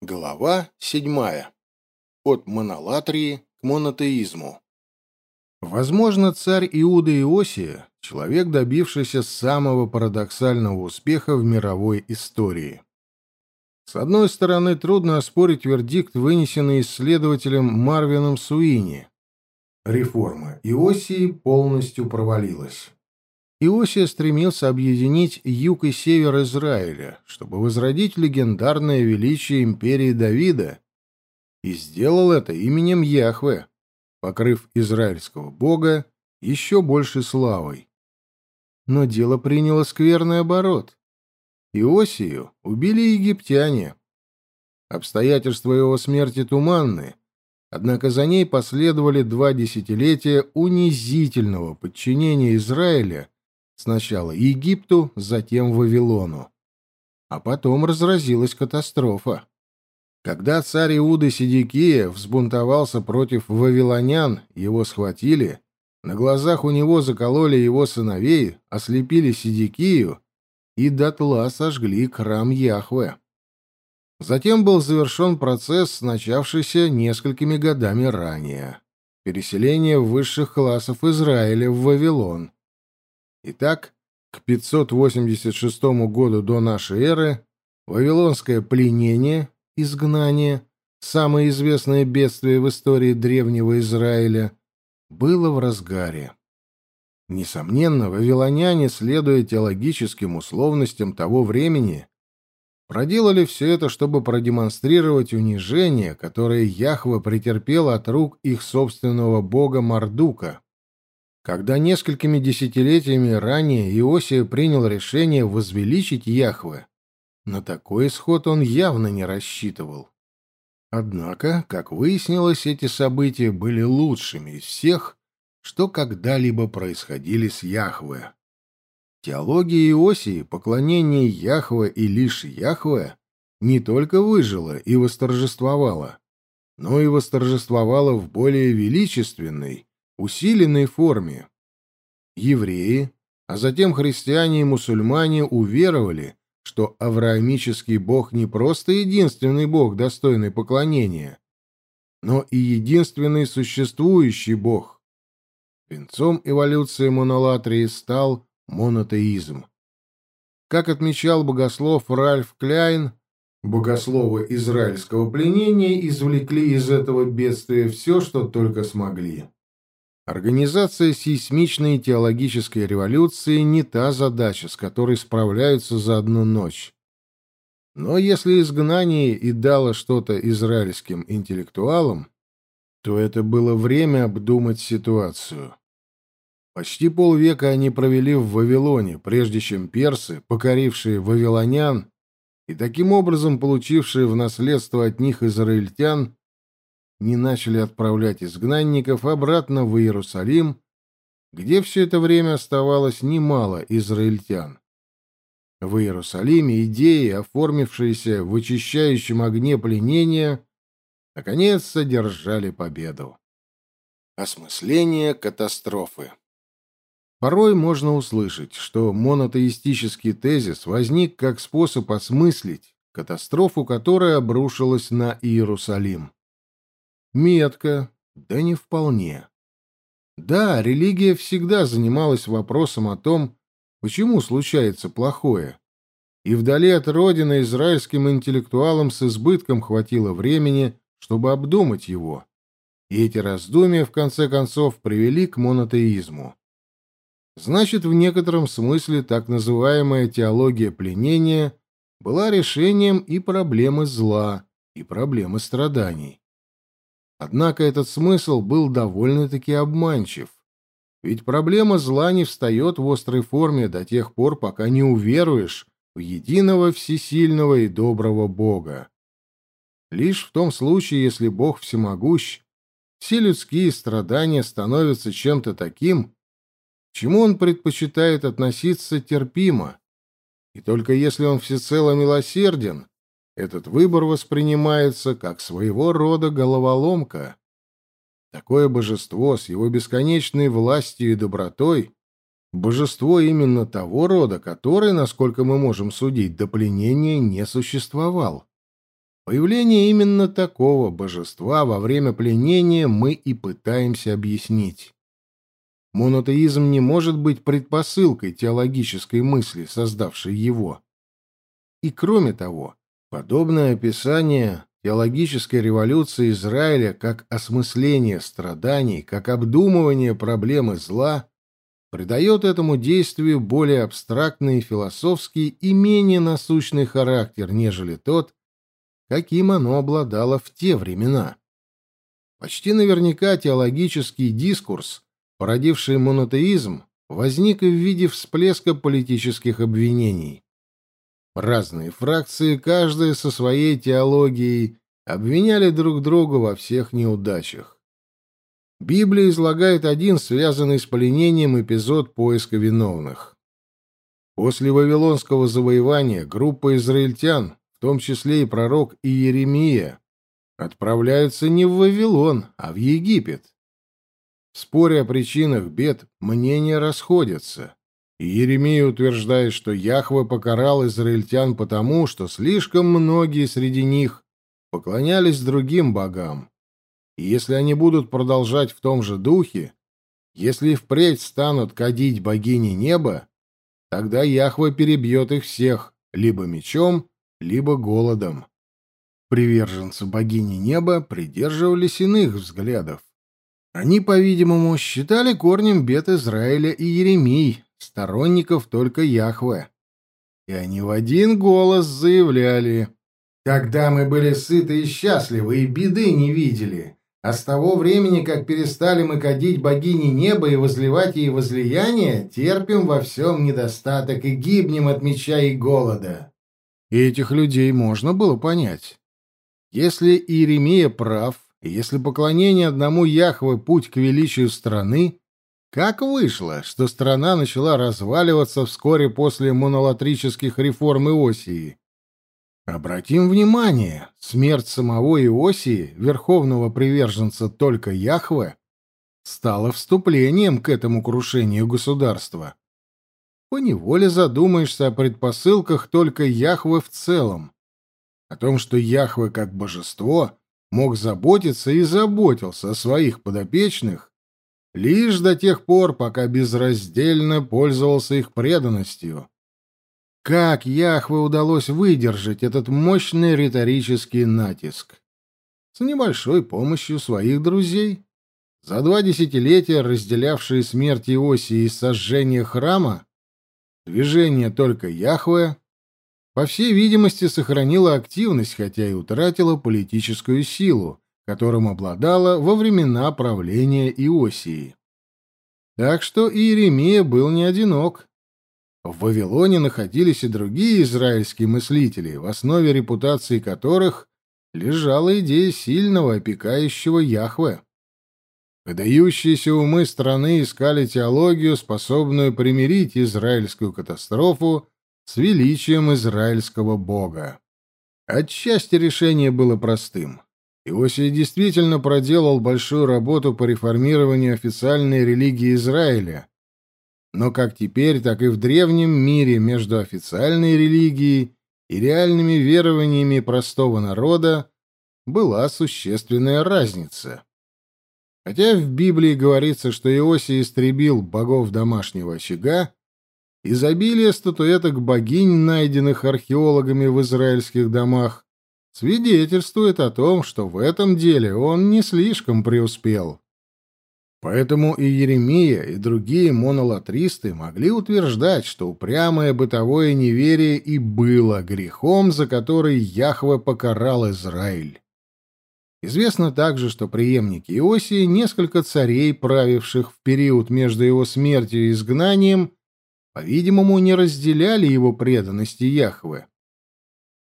Глава седьмая. От монолатрии к монотеизму. Возможно, царь Иуда Иосия — человек, добившийся самого парадоксального успеха в мировой истории. С одной стороны, трудно оспорить вердикт, вынесенный исследователем Марвином Суини. Реформа Иосии полностью провалилась. Иосия стремился объединить юг и север Израиля, чтобы возродить легендарное величие империи Давида, и сделал это именем Яхве, покрыв израильского бога еще большей славой. Но дело приняло скверный оборот. Иосию убили египтяне. Обстоятельства его смерти туманны, однако за ней последовали два десятилетия унизительного подчинения Израиля Сначала Египту, затем Вавилону. А потом разразилась катастрофа. Когда царь Иуды Сидикия взбунтовался против вавилонян, его схватили, на глазах у него закололи его сыновей, ослепили Сидикию и дотла сожгли храм Яхве. Затем был завершен процесс, начавшийся несколькими годами ранее. Переселение высших классов Израиля в Вавилон. Итак, к 586 году до нашей эры Вавилонское пленение, изгнание, самое известное бедствие в истории древнего Израиля, было в разгаре. Несомненно, вавилоняне, следуя теологическим условностям того времени, проделали все это, чтобы продемонстрировать унижение, которое Яхва претерпел от рук их собственного бога Мардука. Когда несколькими десятилетиями ранее Иосия принял решение возвеличить Яхве, на такой исход он явно не рассчитывал. Однако, как выяснилось, эти события были лучшими из всех, что когда-либо происходили с Яхве. Теология Иосии, поклонение Яхве и лишь Яхве, не только выжила и восторжествовала, но и восторжествовала в более величественной, усиленной форме. Евреи, а затем христиане и мусульмане уверовали, что авраамический бог не просто единственный бог, достойный поклонения, но и единственный существующий бог. Венцом эволюции монолатрии стал монотеизм. Как отмечал богослов Ральф Кляйн, богословы израильского пленения извлекли из этого бедствия все, что только смогли. Организация сейсмичной теологической революции не та задача, с которой справляются за одну ночь. Но если изгнание и дало что-то израильским интеллектуалам, то это было время обдумать ситуацию. Почти полвека они провели в Вавилоне, прежде чем персы, покорившие вавилонян и таким образом получившие в наследство от них израильтян, не начали отправлять изгнанников обратно в Иерусалим, где все это время оставалось немало израильтян. В Иерусалиме идеи, оформившиеся в очищающем огне пленения, наконец содержали победу. Осмысление катастрофы Порой можно услышать, что монотеистический тезис возник как способ осмыслить катастрофу, которая обрушилась на Иерусалим. Метко, да не вполне. Да, религия всегда занималась вопросом о том, почему случается плохое. И вдали от родины израильским интеллектуалам с избытком хватило времени, чтобы обдумать его. И эти раздумья, в конце концов, привели к монотеизму. Значит, в некотором смысле так называемая теология пленения была решением и проблемы зла, и проблемы страданий. Однако этот смысл был довольно-таки обманчив. Ведь проблема зла не встает в острой форме до тех пор, пока не уверуешь в единого всесильного и доброго Бога. Лишь в том случае, если Бог всемогущ, все людские страдания становятся чем-то таким, к чему он предпочитает относиться терпимо. И только если он всецело милосерден, этот выбор воспринимается как своего рода головоломка. Такое божество с его бесконечной властью и добротой — божество именно того рода, который, насколько мы можем судить, до пленения не существовал. Появление именно такого божества во время пленения мы и пытаемся объяснить. Монотеизм не может быть предпосылкой теологической мысли, создавшей его. И кроме того, подобное описание теологической революции Израиля как осмысление страданий, как обдумывание проблемы зла, придает этому действию более абстрактный философский и менее насущный характер, нежели тот, каким оно обладало в те времена. Почти наверняка теологический дискурс, породивший монотеизм, возник в виде всплеска политических обвинений. Разные фракции, каждая со своей теологией, обвиняли друг друга во всех неудачах. Библия излагает один связанный с пленением эпизод поиска виновных. После Вавилонского завоевания группа израильтян, в том числе и пророк Иеремия, отправляются не в Вавилон, а в Египет. В споре о причинах бед мнения расходятся. И Еремия утверждает, что Яхве покарал израильтян потому, что слишком многие среди них поклонялись другим богам. И если они будут продолжать в том же духе, если впредь станут кадить богини неба, тогда Яхве перебьет их всех либо мечом, либо голодом. Приверженцы богини неба придерживались иных взглядов. Они, по-видимому, считали корнем бед Израиля и Еремий, сторонников только Яхве. И они в один голос заявляли, «Когда мы были сыты и счастливы, и беды не видели, а с того времени, как перестали мы кадить богини неба и возливать ей возлияние, терпим во всем недостаток и гибнем от меча и голода». И этих людей можно было понять. Если Иеремия прав, если поклонение одному Яхве — путь к величию страны, как вышло, что страна начала разваливаться вскоре после монолатрических реформ Иосии? Обратим внимание, смерть самого Иосии, верховного приверженца только Яхве, стала вступлением к этому крушению государства. Поневоле задумаешься о предпосылках только Яхве в целом, о том, что Яхве как божество мог заботиться и заботился о своих подопечных, лишь до тех пор, пока безраздельно пользовался их преданностью. Как Яхве удалось выдержать этот мощный риторический натиск? С небольшой помощью своих друзей. За два десятилетия, разделявшие смерть Иосии и сожжение храма, движение только Яхве, по всей видимости, сохранило активность, хотя и утратило политическую силу, которым обладала во времена правления Иосии. Так что Иеремия был не одинок. В Вавилоне находились и другие израильские мыслители, в основе репутации которых лежала идея сильного, опекающего Яхве. Выдающиеся умы страны искали теологию, способную примирить израильскую катастрофу с величием израильского бога. Отчасти решение было простым. Иосия действительно проделал большую работу по реформированию официальной религии Израиля. Но как теперь, так и в древнем мире между официальной религией и реальными верованиями простого народа была существенная разница. Хотя в Библии говорится, что Иосия истребил богов домашнего очага, изобилие статуэток богинь, найденных археологами в израильских домах, свидетельствует о том, что в этом деле он не слишком преуспел. Поэтому и Еремия, и другие монолатристы могли утверждать, что упрямое бытовое неверие и было грехом, за который Яхве покарал Израиль. Известно также, что преемники Иосии, несколько царей, правивших в период между его смертью и изгнанием, по-видимому, не разделяли его преданности Яхве.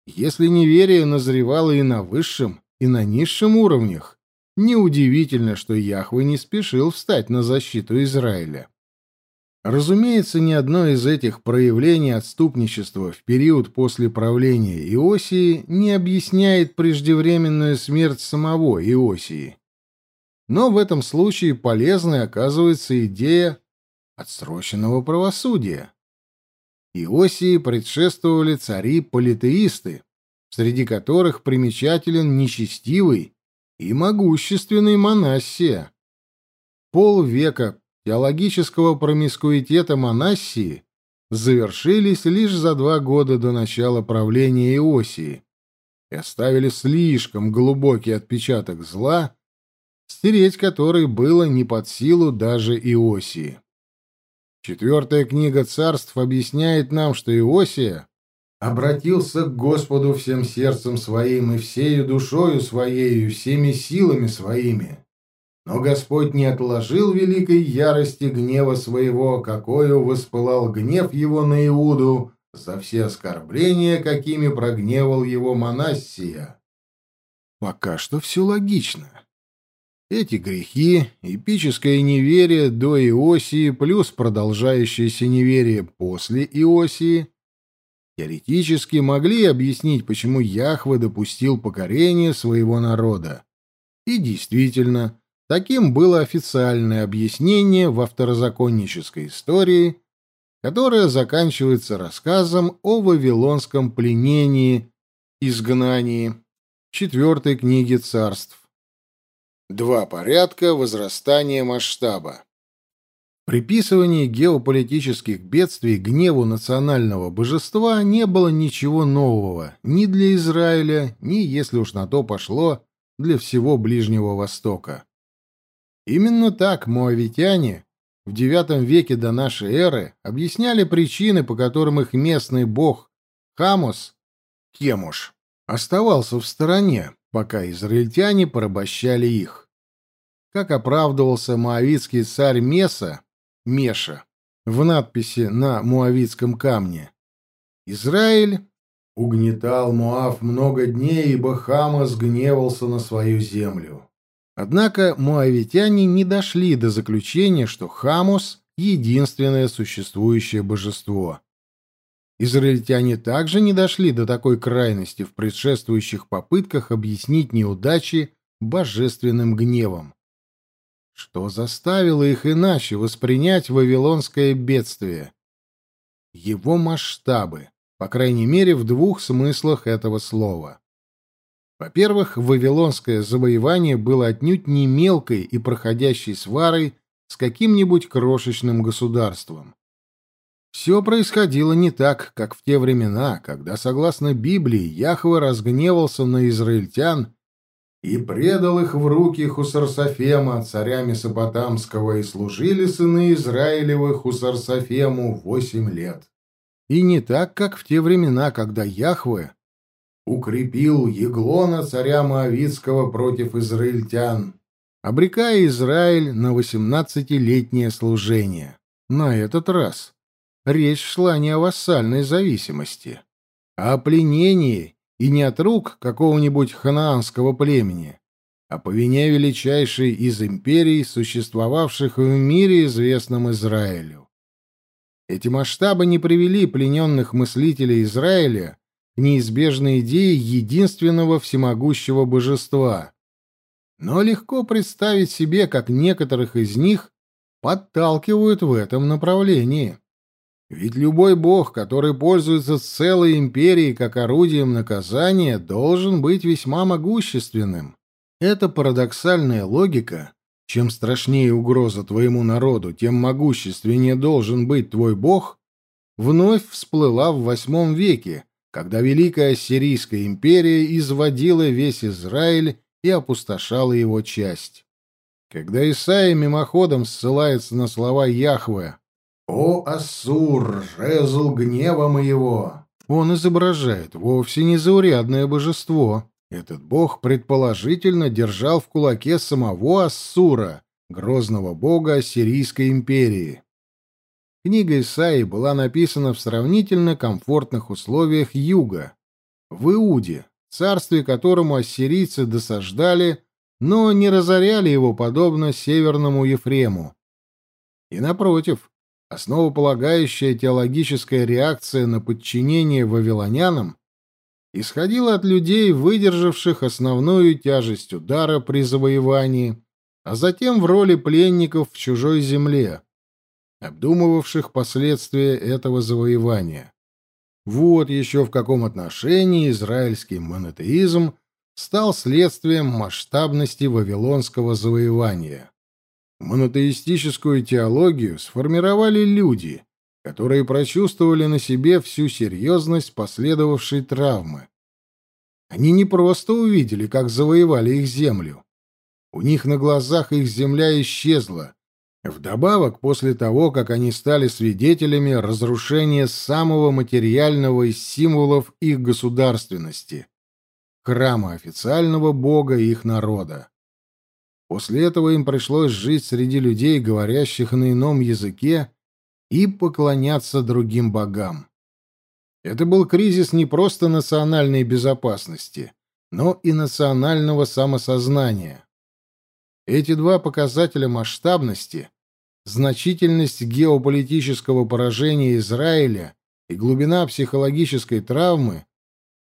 Если неверие назревало и на высшем, и на низшем уровнях, неудивительно, что Яхве не спешил встать на защиту Израиля. Разумеется, ни одно из этих проявлений отступничества в период после правления Иосии не объясняет преждевременную смерть самого Иосии. Но в этом случае полезной оказывается идея отсроченного правосудия. Иосии предшествовали цари-политеисты, среди которых примечателен нечестивый и могущественный Манассия. Полвека теологического промискуитета Манассии завершились лишь за два года до начала правления Иосии и оставили слишком глубокий отпечаток зла, стереть который было не под силу даже Иосии. Четвертая книга царств объясняет нам, что Иосия обратился к Господу всем сердцем своим и всею душою своей и всеми силами своими. Но Господь не отложил великой ярости гнева своего, какою воспылал гнев его на Иуду за все оскорбления, какими прогневал его Манассия. Пока что все логично. Эти грехи, эпическое неверие до Иосии плюс продолжающееся неверие после Иосии теоретически могли объяснить, почему Яхве допустил покорение своего народа. И действительно, таким было официальное объяснение в второзаконнической истории, которая заканчивается рассказом о вавилонском пленении, изгнании, четвертой книги царств. Два порядка возрастания масштаба. Приписывание геополитических бедствий гневу национального божества не было ничего нового ни для Израиля, ни, если уж на то пошло, для всего Ближнего Востока. Именно так моавитяне в IX веке до нашей эры объясняли причины, по которым их местный бог Хамос, Кемуш, оставался в стороне, пока израильтяне порабощали их. Как оправдывался моавитский царь Меса, Меша в надписи на муавитском камне. Израиль угнетал Муав много дней, ибо Хамас гневался на свою землю. Однако муавитяне не дошли до заключения, что Хамус — единственное существующее божество. Израильтяне также не дошли до такой крайности в предшествующих попытках объяснить неудачи божественным гневом что заставило их иначе воспринять вавилонское бедствие. Его масштабы, по крайней мере, в двух смыслах этого слова. Во-первых, вавилонское завоевание было отнюдь не мелкой и проходящей сварой с каким-нибудь крошечным государством. Все происходило не так, как в те времена, когда, согласно Библии, Яхве разгневался на израильтян и предал их в руки Хусарсофема, царя Месопотамского, и служили сыны Израилевы Хусарсофему восемь лет. И не так, как в те времена, когда Яхве укрепил Еглона, царя Моавицкого, против израильтян, обрекая Израиль на восемнадцатилетнее служение. На этот раз речь шла не о вассальной зависимости, а о пленении и не от рук какого-нибудь ханаанского племени, а по вине величайшей из империй, существовавших в мире, известном Израилю. Эти масштабы не привели плененных мыслителей Израиля к неизбежной идее единственного всемогущего божества. Но легко представить себе, как некоторых из них подталкивают в этом направлении. Ведь любой бог, который пользуется целой империей как орудием наказания, должен быть весьма могущественным. Это парадоксальная логика. Чем страшнее угроза твоему народу, тем могущественнее должен быть твой бог, вновь всплыла в восьмом веке, когда Великая Ассирийская империя изводила весь Израиль и опустошала его часть. Когда Исаия мимоходом ссылается на слова Яхве «О, Ассур, жезл гнева моего!» Он изображает вовсе не заурядное божество. Этот бог предположительно держал в кулаке самого Ассура, грозного бога Ассирийской империи. Книга Исаии была написана в сравнительно комфортных условиях юга, в Иуде, царстве которому ассирийцы досаждали, но не разоряли его подобно северному Ефрему. И напротив, основополагающая теологическая реакция на подчинение вавилонянам исходила от людей, выдержавших основную тяжесть удара при завоевании, а затем в роли пленников в чужой земле, обдумывавших последствия этого завоевания. Вот еще в каком отношении израильский монотеизм стал следствием масштабности вавилонского завоевания. Монотеистическую теологию сформировали люди, которые прочувствовали на себе всю серьезность последовавшей травмы. Они не просто увидели, как завоевали их землю. У них на глазах их земля исчезла. Вдобавок, после того, как они стали свидетелями разрушения самого материального из символов их государственности — храма официального бога их народа. После этого им пришлось жить среди людей, говорящих на ином языке, и поклоняться другим богам. Это был кризис не просто национальной безопасности, но и национального самосознания. Эти два показателя масштабности, значительность геополитического поражения Израиля и глубина психологической травмы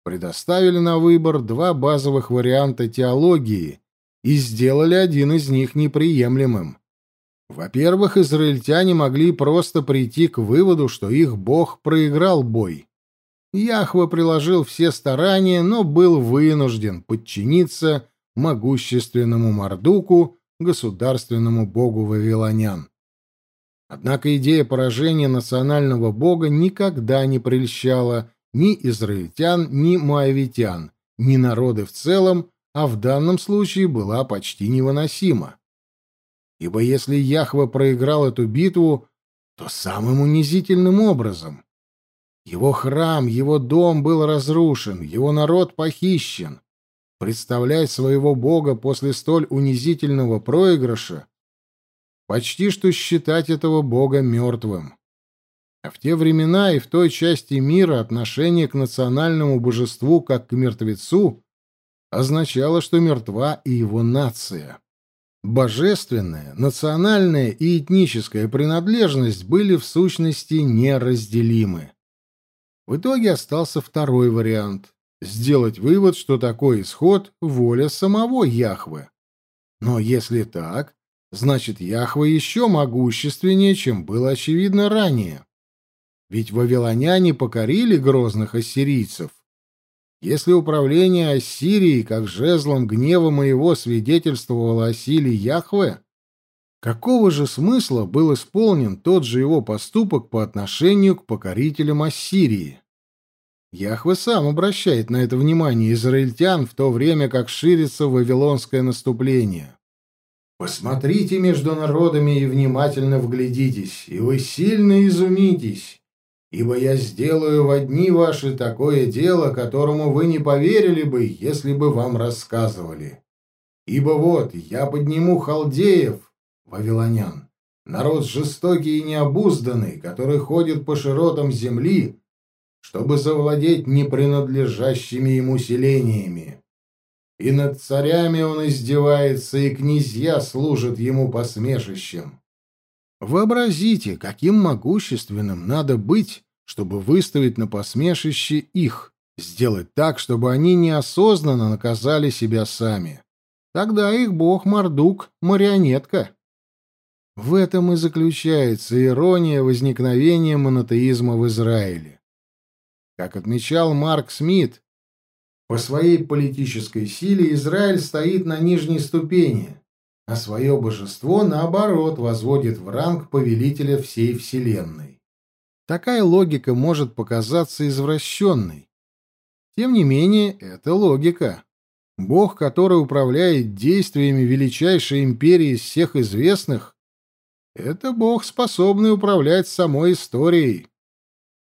предоставили на выбор два базовых варианта теологии и сделали один из них неприемлемым. Во-первых, израильтяне могли просто прийти к выводу, что их бог проиграл бой. Яхва приложил все старания, но был вынужден подчиниться могущественному Мардуку, государственному богу вавилонян. Однако идея поражения национального бога никогда не прельщала ни израильтян, ни моавитян, ни народы в целом, а в данном случае была почти невыносима. Ибо если Яхва проиграл эту битву, то самым унизительным образом. Его храм, его дом был разрушен, его народ похищен. Представлять своего бога после столь унизительного проигрыша почти что считать этого бога мертвым. А в те времена и в той части мира отношение к национальному божеству как к мертвецу означало, что мертва и его нация. Божественная, национальная и этническая принадлежность были в сущности неразделимы. В итоге остался второй вариант — сделать вывод, что такой исход — воля самого Яхвы. Но если так, значит Яхва еще могущественнее, чем было очевидно ранее. Ведь вавилоняне покорили грозных ассирийцев, если управление Ассирией как жезлом гнева моего свидетельствовало о силе Яхве, какого же смысла был исполнен тот же его поступок по отношению к покорителям Ассирии? Яхве сам обращает на это внимание израильтян в то время, как ширится вавилонское наступление. «Посмотрите между народами и внимательно вглядитесь, и вы сильно изумитесь, ибо я сделаю в одни ваши такое дело, которому вы не поверили бы, если бы вам рассказывали. Ибо вот я подниму халдеев, вавилонян, народ жестокий и необузданный, который ходит по широтам земли, чтобы завладеть непринадлежащими ему селениями. И над царями он издевается, и князья служат ему посмешищем. Вообразите, каким могущественным надо быть, чтобы выставить на посмешище их, сделать так, чтобы они неосознанно наказали себя сами. Тогда их бог Мардук — марионетка. В этом и заключается ирония возникновения монотеизма в Израиле. Как отмечал Марк Смит, по своей политической силе Израиль стоит на нижней ступени, а свое божество, наоборот, возводит в ранг повелителя всей Вселенной. Такая логика может показаться извращенной. Тем не менее, это логика. Бог, который управляет действиями величайшей империи из всех известных, это Бог, способный управлять самой историей.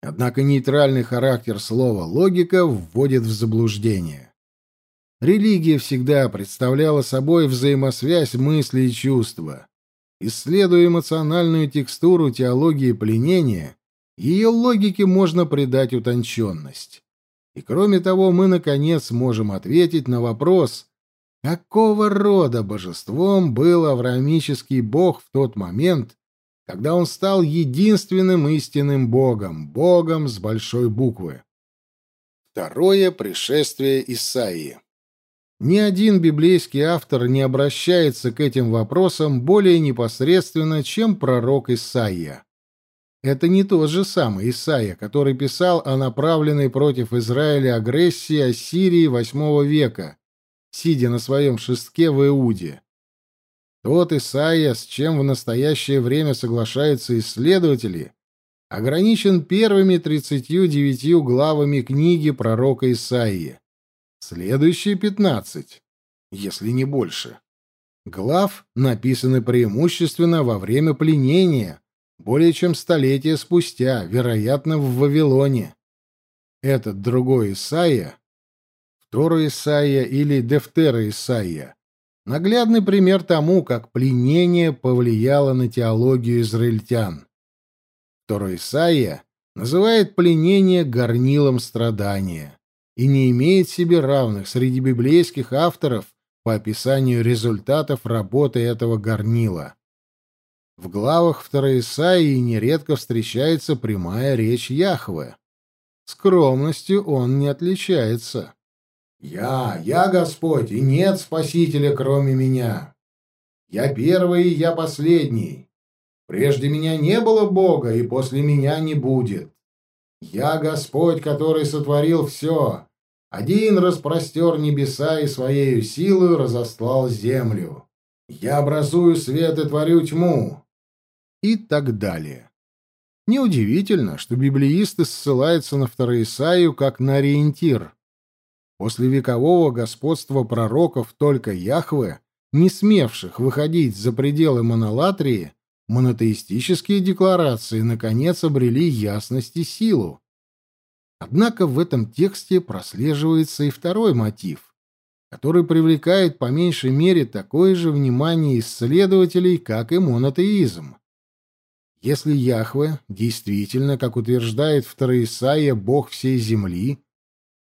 Однако нейтральный характер слова «логика» вводит в заблуждение. Религия всегда представляла собой взаимосвязь мысли и чувства. Исследуя эмоциональную текстуру теологии пленения, ее логике можно придать утонченность. И кроме того, мы, наконец, можем ответить на вопрос, какого рода божеством был авраамический бог в тот момент, когда он стал единственным истинным богом, богом с большой буквы. Второе пришествие Исаии ни один библейский автор не обращается к этим вопросам более непосредственно, чем пророк Исаия. Это не тот же самый Исаия, который писал о направленной против Израиля агрессии Ассирии VIII века, сидя на своем шестке в Иуде. Тот Исаия, с чем в настоящее время соглашаются исследователи, ограничен первыми 39 главами книги пророка Исаии. Следующие 15, если не больше. Глав написаны преимущественно во время пленения, более чем столетия спустя, вероятно, в Вавилоне. Этот другой Исаия, второй Исаия или Дефтера Исаия, наглядный пример тому, как пленение повлияло на теологию израильтян. Второй Исаия называет пленение горнилом страдания и не имеет себе равных среди библейских авторов по описанию результатов работы этого горнила. В главах второй Исаии нередко встречается прямая речь Яхве. Скромностью он не отличается. «Я, я Господь, и нет Спасителя, кроме меня. Я первый, и я последний. Прежде меня не было Бога, и после меня не будет. Я Господь, который сотворил все. Один распростер небеса и своею силою разослал землю. Я образую свет и творю тьму и так далее. Неудивительно, что библеисты ссылаются на Второисаию как на ориентир. После векового господства пророков только Яхве, не смевших выходить за пределы монолатрии, монотеистические декларации наконец обрели ясность и силу. Однако в этом тексте прослеживается и второй мотив, который привлекает по меньшей мере такое же внимание исследователей, как и монотеизм. Если Яхве действительно, как утверждает Второисаия, бог всей земли,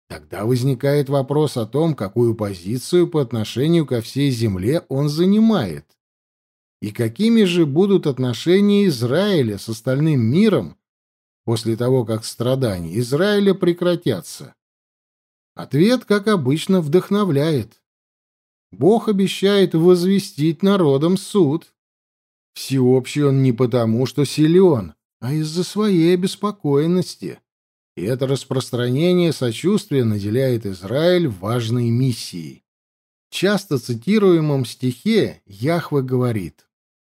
тогда возникает вопрос о том, какую позицию по отношению ко всей земле он занимает. И какими же будут отношения Израиля с остальным миром после того, как страдания Израиля прекратятся? Ответ, как обычно, вдохновляет. Бог обещает возвестить народам суд. Всеобщий он не потому, что силен, а из-за своей обеспокоенности. И это распространение сочувствия наделяет Израиль важной миссией. В часто цитируемом стихе Яхве говорит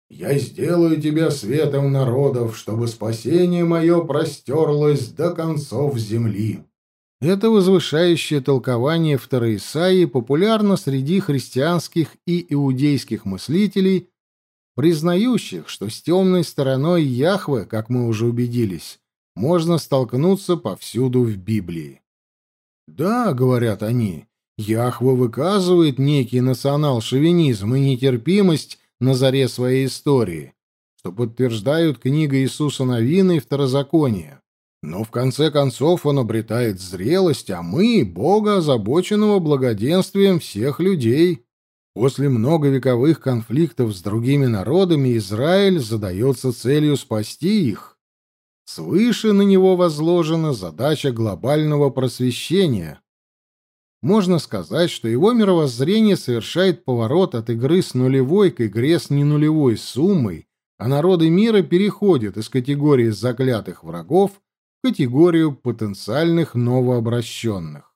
«Я сделаю тебя светом народов, чтобы спасение мое простерлось до концов земли». Это возвышающее толкование второй Исаии популярно среди христианских и иудейских мыслителей признающих, что с темной стороной Яхве, как мы уже убедились, можно столкнуться повсюду в Библии. Да, говорят они, Яхве выказывает некий национал-шовинизм и нетерпимость на заре своей истории, что подтверждают книга Иисуса Новина и Второзаконие. Но в конце концов он обретает зрелость, а мы — Бога, озабоченного благоденствием всех людей. После многовековых конфликтов с другими народами Израиль задается целью спасти их. Свыше на него возложена задача глобального просвещения. Можно сказать, что его мировоззрение совершает поворот от игры с нулевой к игре с ненулевой суммой, а народы мира переходят из категории заклятых врагов в категорию потенциальных новообращенных.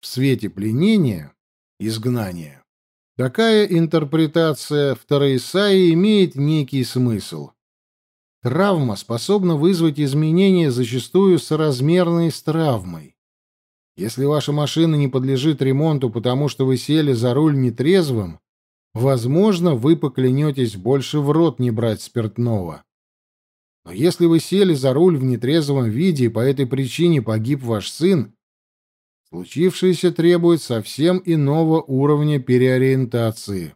В свете пленения, изгнания, Такая интерпретация Второисаи имеет некий смысл. Травма способна вызвать изменения, зачастую соразмерные с травмой. Если ваша машина не подлежит ремонту, потому что вы сели за руль нетрезвым, возможно, вы поклянетесь больше в рот не брать спиртного. Но если вы сели за руль в нетрезвом виде и по этой причине погиб ваш сын, Случившееся требует совсем иного уровня переориентации.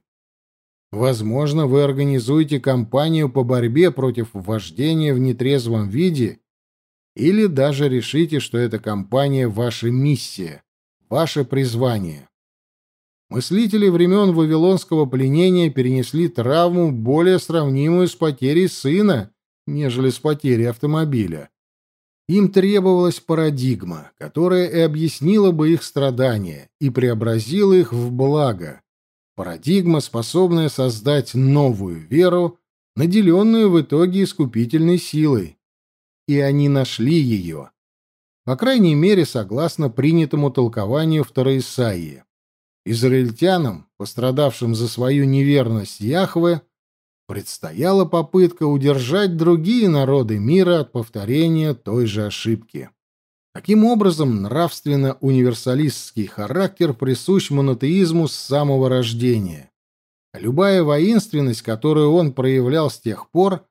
Возможно, вы организуете кампанию по борьбе против вождения в нетрезвом виде или даже решите, что эта кампания — ваша миссия, ваше призвание. Мыслители времен Вавилонского пленения перенесли травму, более сравнимую с потерей сына, нежели с потерей автомобиля. Им требовалась парадигма, которая и объяснила бы их страдания и преобразила их в благо. Парадигма, способная создать новую веру наделенную в итоге искупительной силой. И они нашли ее. По крайней мере, согласно принятому толкованию второй Исаии. Израильтянам, пострадавшим за свою неверность Яхве, предстояла попытка удержать другие народы мира от повторения той же ошибки. Таким образом, нравственно-универсалистский характер присущ монотеизму с самого рождения. любая воинственность, которую он проявлял с тех пор,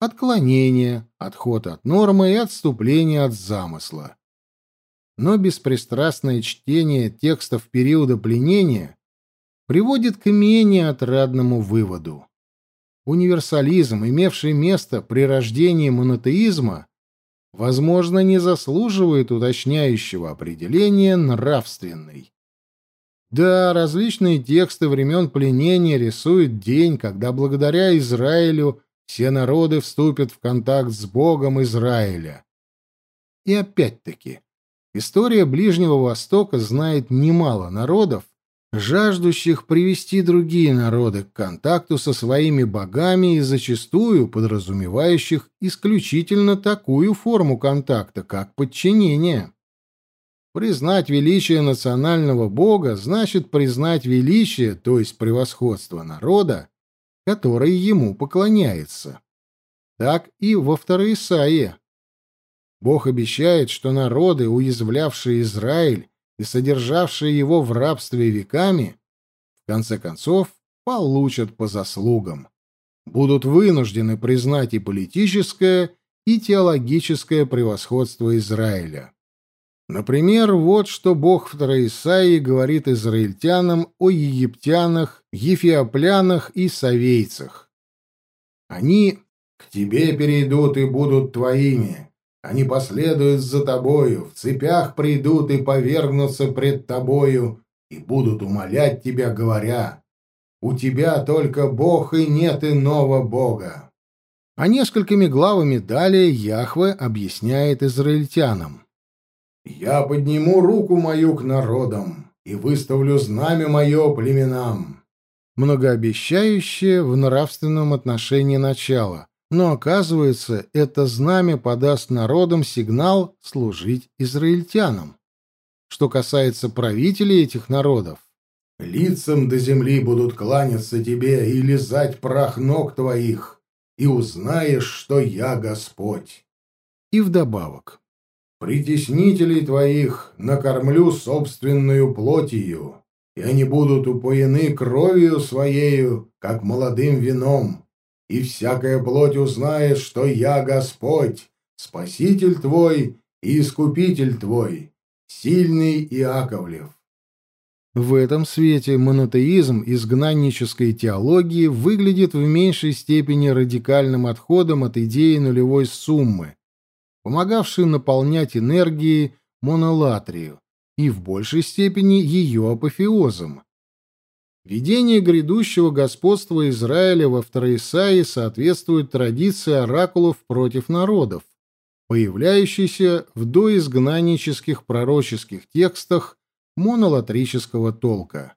отклонение, отход от нормы и отступление от замысла. Но беспристрастное чтение текстов периода пленения приводит к менее отрадному выводу. Универсализм, имевший место при рождении монотеизма, возможно, не заслуживает уточняющего определения нравственный. Да, различные тексты времен пленения рисуют день, когда благодаря Израилю все народы вступят в контакт с Богом Израиля. И опять-таки, история Ближнего Востока знает немало народов, жаждущих привести другие народы к контакту со своими богами и зачастую подразумевающих исключительно такую форму контакта, как подчинение. Признать величие национального бога значит признать величие, то есть превосходство народа, который ему поклоняется. Так и во второй Исаии. Бог обещает, что народы, уязвлявшие Израиль, и содержавшие его в рабстве веками, в конце концов получат по заслугам, будут вынуждены признать и политическое, и теологическое превосходство Израиля. Например, вот что Бог в Троисаии говорит израильтянам о египтянах, ефиоплянах и савейцах. Они к тебе перейдут и будут твоими, они последуют за тобою, в цепях придут и повергнутся пред тобою, и будут умолять тебя, говоря, «У тебя только Бог, и нет иного Бога». А несколькими главами далее Яхве объясняет израильтянам. «Я подниму руку мою к народам и выставлю знамя мое племенам». Многообещающее в нравственном отношении начало, но, оказывается, это знамя подаст народам сигнал служить израильтянам. Что касается правителей этих народов, «Лицам до земли будут кланяться тебе и лизать прах ног твоих, и узнаешь, что я Господь». И вдобавок, «Притеснителей твоих накормлю собственную плотью, и они будут упоены кровью своею, как молодым вином» и всякая плоть узнает, что я Господь, Спаситель твой и Искупитель твой, сильный Иаковлев». В этом свете монотеизм изгнаннической теологии выглядит в меньшей степени радикальным отходом от идеи нулевой суммы, помогавшей наполнять энергией монолатрию, и в большей степени ее апофеозом. Видение грядущего господства Израиля во Второисаии соответствует традиции оракулов против народов, появляющейся в доизгнаннических пророческих текстах монолатрического толка.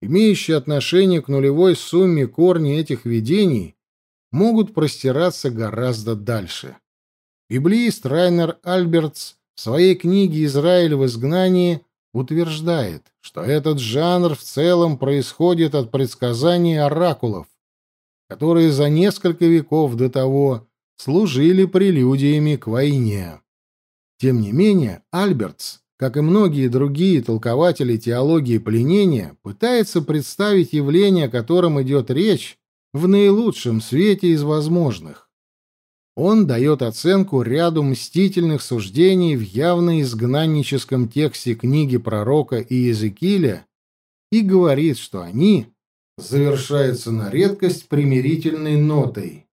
Имеющие отношение к нулевой сумме корни этих видений могут простираться гораздо дальше. Библиист Райнер Альбертс в своей книге «Израиль в изгнании» утверждает, что этот жанр в целом происходит от предсказаний оракулов, которые за несколько веков до того служили прелюдиями к войне. Тем не менее, Альбертс, как и многие другие толкователи теологии пленения, пытается представить явление, о котором идет речь, в наилучшем свете из возможных. Он дает оценку ряду мстительных суждений в явно изгнанническом тексте книги пророка Иезекииля и говорит, что они завершаются на редкость примирительной нотой.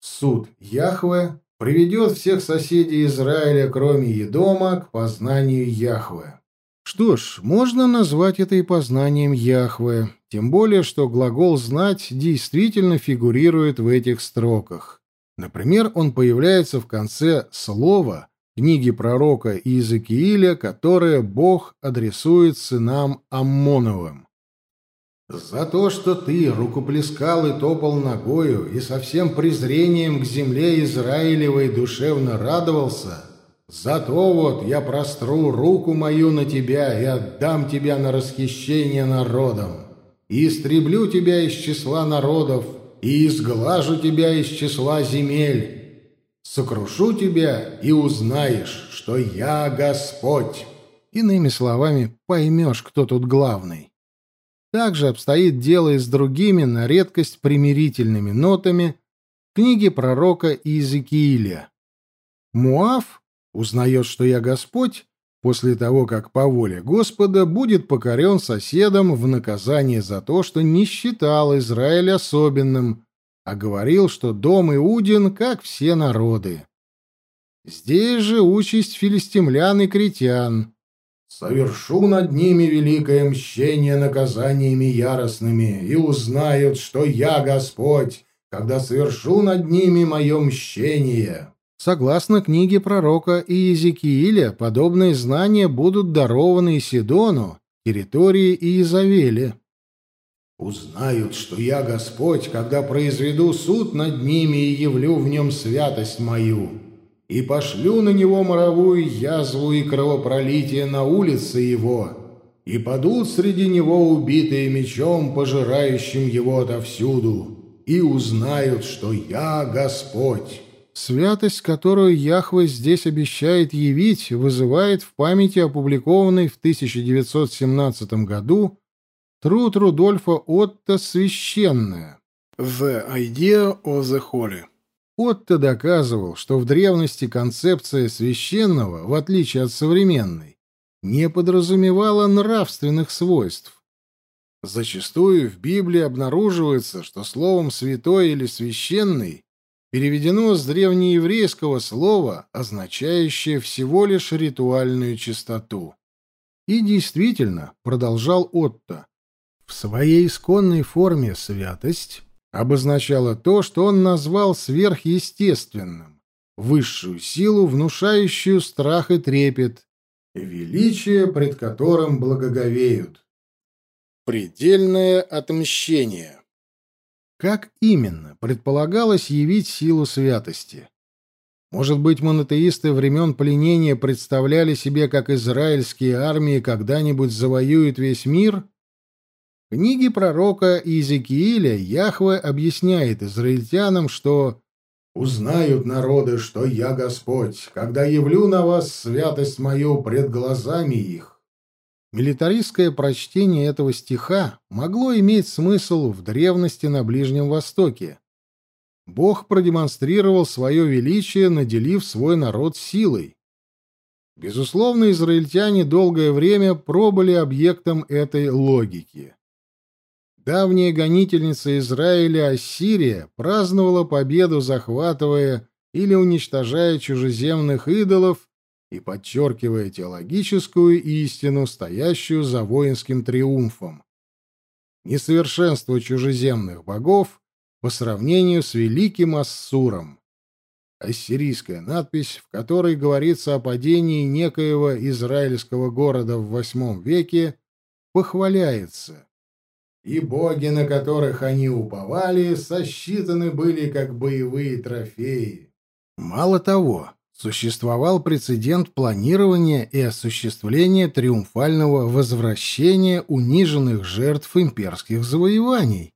Суд Яхве приведет всех соседей Израиля, кроме Едома, к познанию Яхве. Что ж, можно назвать это и познанием Яхве, тем более, что глагол «знать» действительно фигурирует в этих строках. Например, он появляется в конце слова книги пророка Иезекииля, которое Бог адресует сынам Аммоновым. За то, что ты рукоплескал и топал ногою, и со всем презрением к земле Израилевой душевно радовался, за то вот я простру руку мою на тебя и отдам тебя на расхищение народам, и истреблю тебя из числа народов, и изглажу тебя из числа земель. Сокрушу тебя, и узнаешь, что я Господь. Иными словами, поймешь, кто тут главный. Также обстоит дело и с другими, на редкость примирительными нотами, книги пророка Иезекииля. Муав узнает, что я Господь, после того, как по воле Господа будет покорен соседом в наказание за то, что не считал Израиль особенным, а говорил, что дом Иудин, как все народы. Здесь же участь филистимлян и критян, Совершу над ними великое мщение наказаниями яростными, и узнают, что я Господь, когда совершу над ними мое мщение». Согласно книге пророка Иезекииля, подобные знания будут дарованы Сидону, территории Иезавели. «Узнают, что я Господь, когда произведу суд над ними и явлю в нем святость мою» и пошлю на него моровую язву и кровопролитие на улице его, и падут среди него убитые мечом, пожирающим его отовсюду, и узнают, что я Господь». Святость, которую Яхве здесь обещает явить, вызывает в памяти опубликованный в 1917 году труд Рудольфа Отто «Священная» «The Idea of the Holy». Отто доказывал, что в древности концепция священного, в отличие от современной, не подразумевала нравственных свойств. Зачастую в Библии обнаруживается, что словом «святой» или «священный» переведено с древнееврейского слова, означающее всего лишь ритуальную чистоту. И действительно, продолжал Отто, в своей исконной форме святость обозначало то, что он назвал сверхъестественным, высшую силу, внушающую страх и трепет, величие, пред которым благоговеют. Предельное отмщение. Как именно предполагалось явить силу святости? Может быть, монотеисты времен пленения представляли себе, как израильские армии когда-нибудь завоюют весь мир? книге пророка Иезекииля Яхве объясняет израильтянам, что «Узнают народы, что я Господь, когда явлю на вас святость мою пред глазами их». Милитаристское прочтение этого стиха могло иметь смысл в древности на Ближнем Востоке. Бог продемонстрировал свое величие, наделив свой народ силой. Безусловно, израильтяне долгое время пробыли объектом этой логики. Давняя гонительница Израиля Ассирия праздновала победу, захватывая или уничтожая чужеземных идолов и подчеркивая теологическую истину, стоящую за воинским триумфом. Несовершенство чужеземных богов по сравнению с великим Ассуром. Ассирийская надпись, в которой говорится о падении некоего израильского города в VIII веке, похваляется и боги, на которых они уповали, сосчитаны были как боевые трофеи. Мало того, существовал прецедент планирования и осуществления триумфального возвращения униженных жертв имперских завоеваний,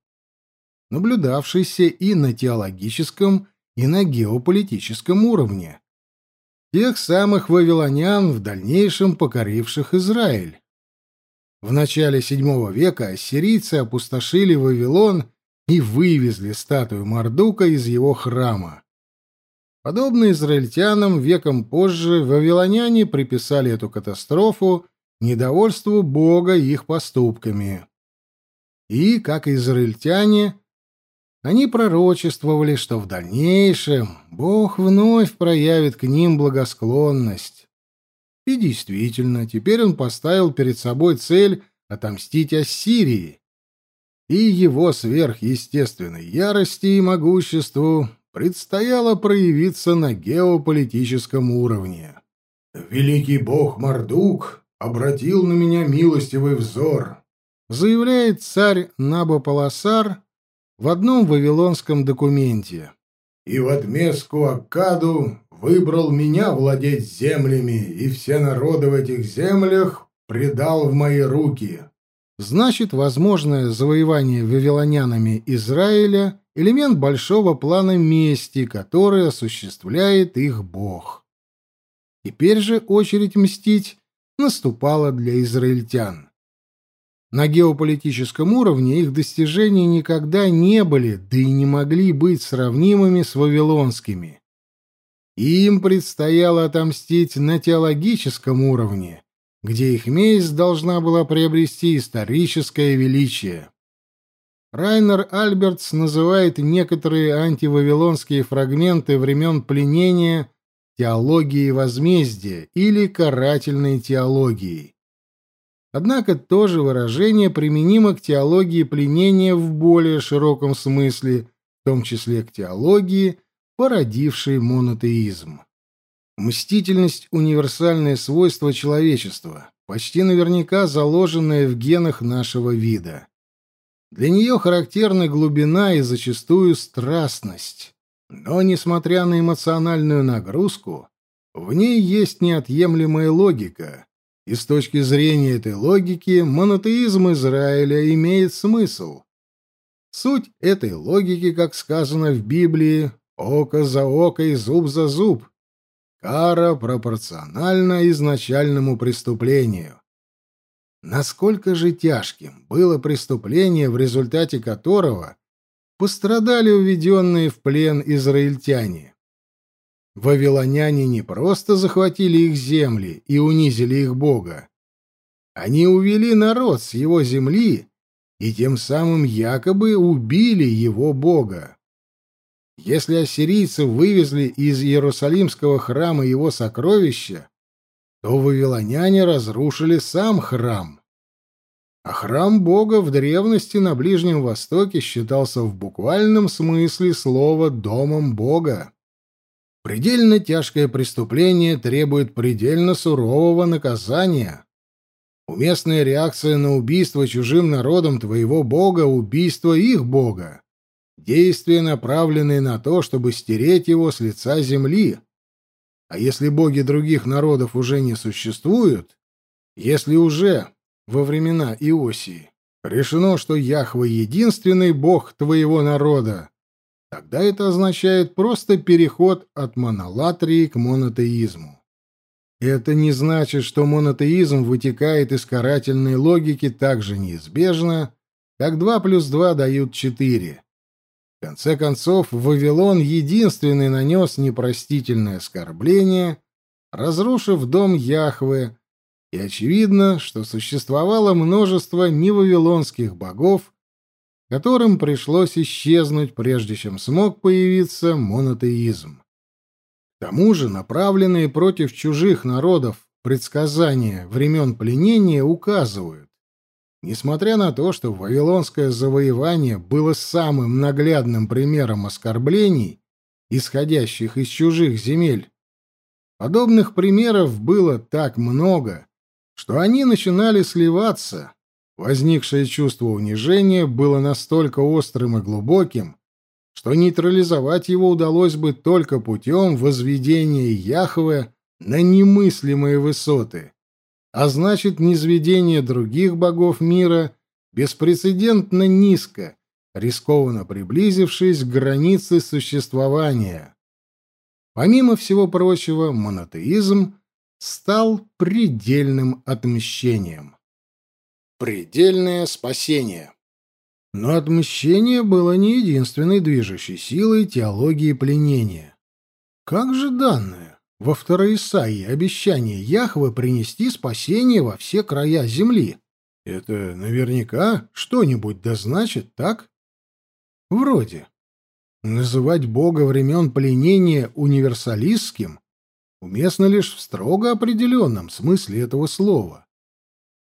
наблюдавшийся и на теологическом, и на геополитическом уровне. Тех самых вавилонян, в дальнейшем покоривших Израиль. В начале VII века ассирийцы опустошили Вавилон и вывезли статую Мардука из его храма. Подобно израильтянам, веком позже вавилоняне приписали эту катастрофу недовольству Бога их поступками. И, как израильтяне, они пророчествовали, что в дальнейшем Бог вновь проявит к ним благосклонность. И действительно, теперь он поставил перед собой цель отомстить Ассирии. И его сверхъестественной ярости и могуществу предстояло проявиться на геополитическом уровне. «Великий бог Мардук обратил на меня милостивый взор. заявляет царь Набополосар в одном вавилонском документе. «И в отместку Аккаду выбрал меня владеть землями, и все народы в этих землях предал в мои руки». Значит, возможное завоевание вавилонянами Израиля — элемент большого плана мести, который осуществляет их бог. Теперь же очередь мстить наступала для израильтян. На геополитическом уровне их достижения никогда не были, да и не могли быть сравнимыми с вавилонскими. Им предстояло отомстить на теологическом уровне, где их месть должна была приобрести историческое величие. Райнер Альбертс называет некоторые антивавилонские фрагменты времен пленения теологией возмездия или карательной теологией. Однако то же выражение применимо к теологии пленения в более широком смысле, в том числе к теологии, породившей монотеизм. Мстительность — универсальное свойство человечества, почти наверняка заложенное в генах нашего вида. Для нее характерна глубина и зачастую страстность. Но, несмотря на эмоциональную нагрузку, в ней есть неотъемлемая логика, и с точки зрения этой логики монотеизм Израиля имеет смысл. Суть этой логики, как сказано в Библии, око за око и зуб за зуб. Кара пропорциональна изначальному преступлению. Насколько же тяжким было преступление, в результате которого пострадали уведенные в плен израильтяне? Вавилоняне не просто захватили их земли и унизили их бога. Они увели народ с его земли и тем самым якобы убили его бога. Если ассирийцы вывезли из Иерусалимского храма его сокровища, то вавилоняне разрушили сам храм. А храм Бога в древности на Ближнем Востоке считался в буквальном смысле слова «домом Бога». Предельно тяжкое преступление требует предельно сурового наказания. Уместная реакция на убийство чужим народом твоего бога — убийство их бога. Действия, направленные на то, чтобы стереть его с лица земли. А если боги других народов уже не существуют, если уже во времена Иосии решено, что Яхва — единственный бог твоего народа, Тогда это означает просто переход от монолатрии к монотеизму. Это не значит, что монотеизм вытекает из карательной логики так же неизбежно, как 2 плюс 2 дают 4. Конце концов, Вавилон единственный нанес непростительное оскорбление, разрушив дом Яхве, и очевидно, что существовало множество невавилонских богов, которым пришлось исчезнуть, прежде чем смог появиться монотеизм. К тому же направленные против чужих народов предсказания времен пленения указывают, несмотря на то, что вавилонское завоевание было самым наглядным примером оскорблений, исходящих из чужих земель, подобных примеров было так много, что они начинали сливаться, Возникшее чувство унижения было настолько острым и глубоким, что нейтрализовать его удалось бы только путем возведения Яхве на немыслимые высоты, а значит, низведение других богов мира беспрецедентно низко, рискованно приблизившись к границе существования. Помимо всего прочего, монотеизм стал предельным отмщением. Предельное спасение. Но отмщение было не единственной движущей силой теологии пленения. Как же данное во второй Исаии обещание Яхвы принести спасение во все края земли? Это наверняка что-нибудь да значит, так? Вроде. Называть Бога времен пленения универсалистским уместно лишь в строго определенном смысле этого слова.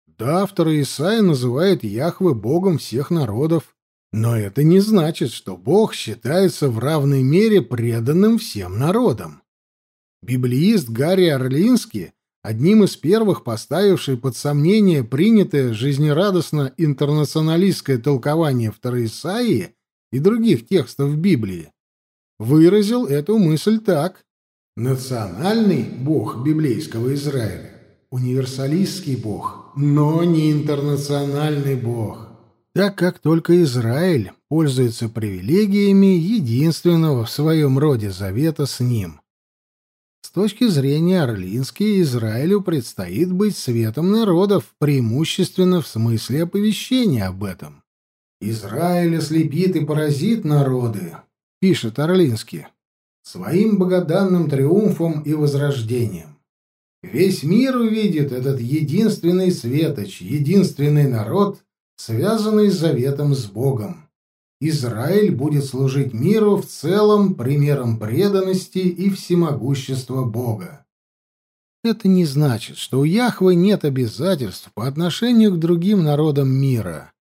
Да, автор Исаия называет Яхве богом всех народов, но это не значит, что бог считается в равной мере преданным всем народам. Библеист Гарри Орлинский одним из первых поставивший под сомнение принятое жизнерадостно-интернационалистское толкование Второй Исаии и других текстов Библии, выразил эту мысль так. Национальный бог библейского Израиля, универсалистский бог, но не интернациональный бог, так как только Израиль пользуется привилегиями единственного в своем роде завета с ним. Точки зрения Орлински, Израилю предстоит быть светом народов, преимущественно в смысле оповещения об этом. «Израиль ослепит и поразит народы», — пишет Орлинский своим богоданным триумфом и возрождением. Весь мир увидит этот единственный светоч, единственный народ, связанный с заветом с Богом. Израиль будет служить миру в целом примером преданности и всемогущества Бога. Это не значит, что у Яхвы нет обязательств по отношению к другим народам мира.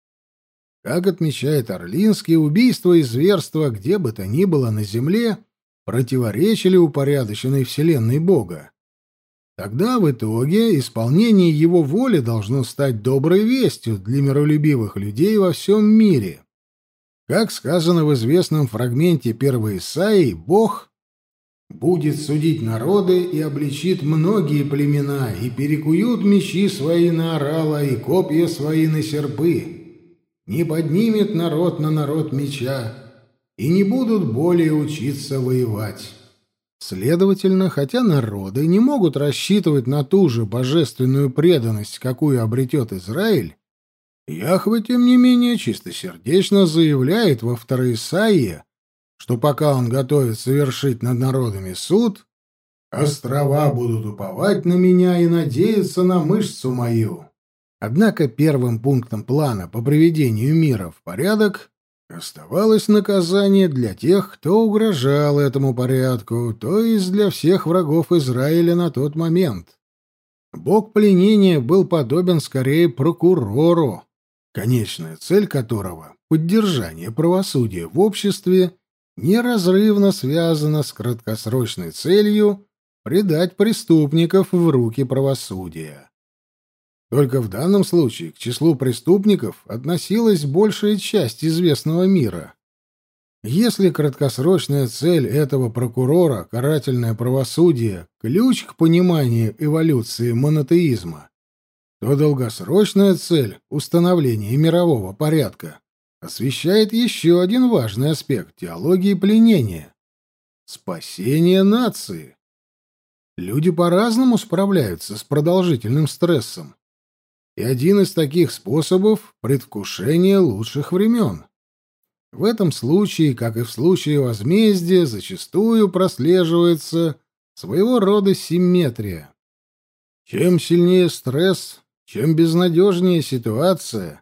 Как отмечает Орлинский, убийство и зверство где бы то ни было на земле — противоречили упорядоченной вселенной Бога. Тогда в итоге исполнение его воли должно стать доброй вестью для миролюбивых людей во всем мире. Как сказано в известном фрагменте первой Исаии, Бог будет судить народы и обличит многие племена, и перекуют мечи свои на орала и копья свои на серпы. Не поднимет народ на народ меча, и не будут более учиться воевать. Следовательно, хотя народы не могут рассчитывать на ту же божественную преданность, какую обретет Израиль, Яхве, тем не менее, чистосердечно заявляет во второй Исаии, что пока он готовит совершить над народами суд, острова будут уповать на меня и надеяться на мышцу мою. Однако первым пунктом плана по приведению мира в порядок Оставалось наказание для тех, кто угрожал этому порядку, то есть для всех врагов Израиля на тот момент. Бог пленения был подобен скорее прокурору, конечная цель которого — поддержание правосудия в обществе — неразрывно связана с краткосрочной целью предать преступников в руки правосудия. Только в данном случае к числу преступников относилась большая часть известного мира. Если краткосрочная цель этого прокурора, карательное правосудие, ключ к пониманию эволюции монотеизма, то долгосрочная цель установления мирового порядка освещает еще один важный аспект теологии пленения — спасение нации. Люди по-разному справляются с продолжительным стрессом и один из таких способов — предвкушение лучших времен. В этом случае, как и в случае возмездия, зачастую прослеживается своего рода симметрия. Чем сильнее стресс, чем безнадежнее ситуация,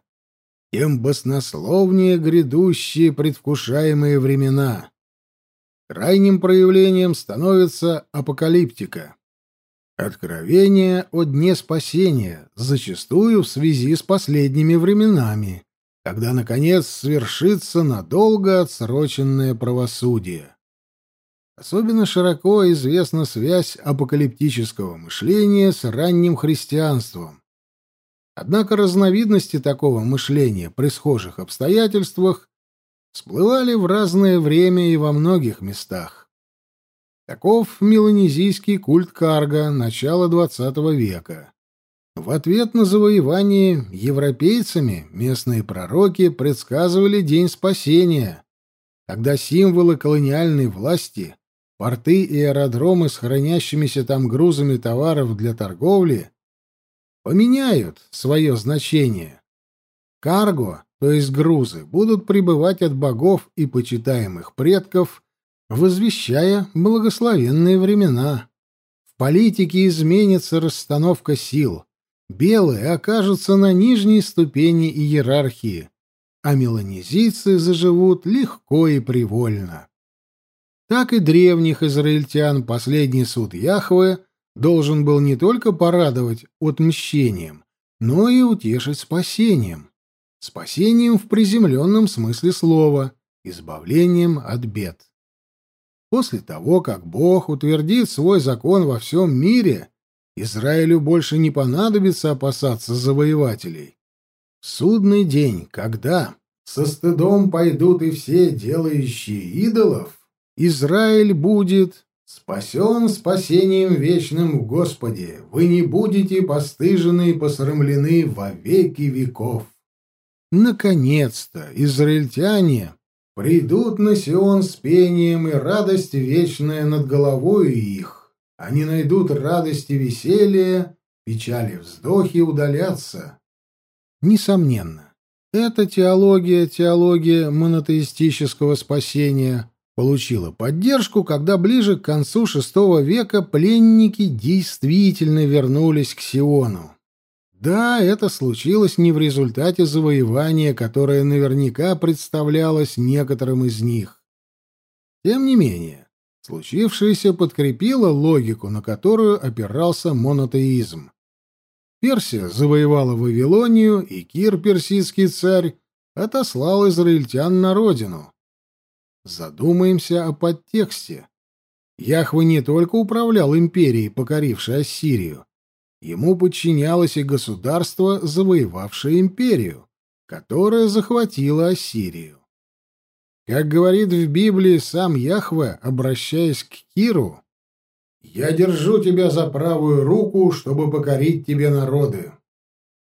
тем баснословнее грядущие предвкушаемые времена. Крайним проявлением становится апокалиптика. Откровение о дне спасения, зачастую в связи с последними временами, когда, наконец, свершится надолго отсроченное правосудие. Особенно широко известна связь апокалиптического мышления с ранним христианством. Однако разновидности такого мышления при схожих обстоятельствах всплывали в разное время и во многих местах. Таков меланезийский культ Карга начала XX века. В ответ на завоевание европейцами местные пророки предсказывали день спасения, когда символы колониальной власти, порты и аэродромы с хранящимися там грузами товаров для торговли поменяют свое значение. Карго, то есть грузы, будут прибывать от богов и почитаемых предков возвещая благословенные времена. В политике изменится расстановка сил. Белые окажутся на нижней ступени иерархии, а меланезийцы заживут легко и привольно. Так и древних израильтян последний суд Яхве должен был не только порадовать отмщением, но и утешить спасением. Спасением в приземленном смысле слова, избавлением от бед. После того, как Бог утвердит свой закон во всем мире, Израилю больше не понадобится опасаться завоевателей. В судный день, когда со стыдом пойдут и все делающие идолов, Израиль будет спасен спасением вечным в Господе. Вы не будете постыжены и посрамлены во веки веков. Наконец-то израильтяне придут на Сион с пением, и радость вечная над головой их. Они найдут радость и веселье, печали вздохи удалятся. Несомненно, эта теология, теология монотеистического спасения, получила поддержку, когда ближе к концу VI века пленники действительно вернулись к Сиону. Да, это случилось не в результате завоевания, которое наверняка представлялось некоторым из них. Тем не менее, случившееся подкрепило логику, на которую опирался монотеизм. Персия завоевала Вавилонию, и Кир, персидский царь, отослал израильтян на родину. Задумаемся о подтексте. Яхве не только управлял империей, покорившей Ассирию, ему подчинялось и государство, завоевавшее империю, которое захватило Ассирию. Как говорит в Библии сам Яхве, обращаясь к Киру, «Я держу тебя за правую руку, чтобы покорить тебе народы».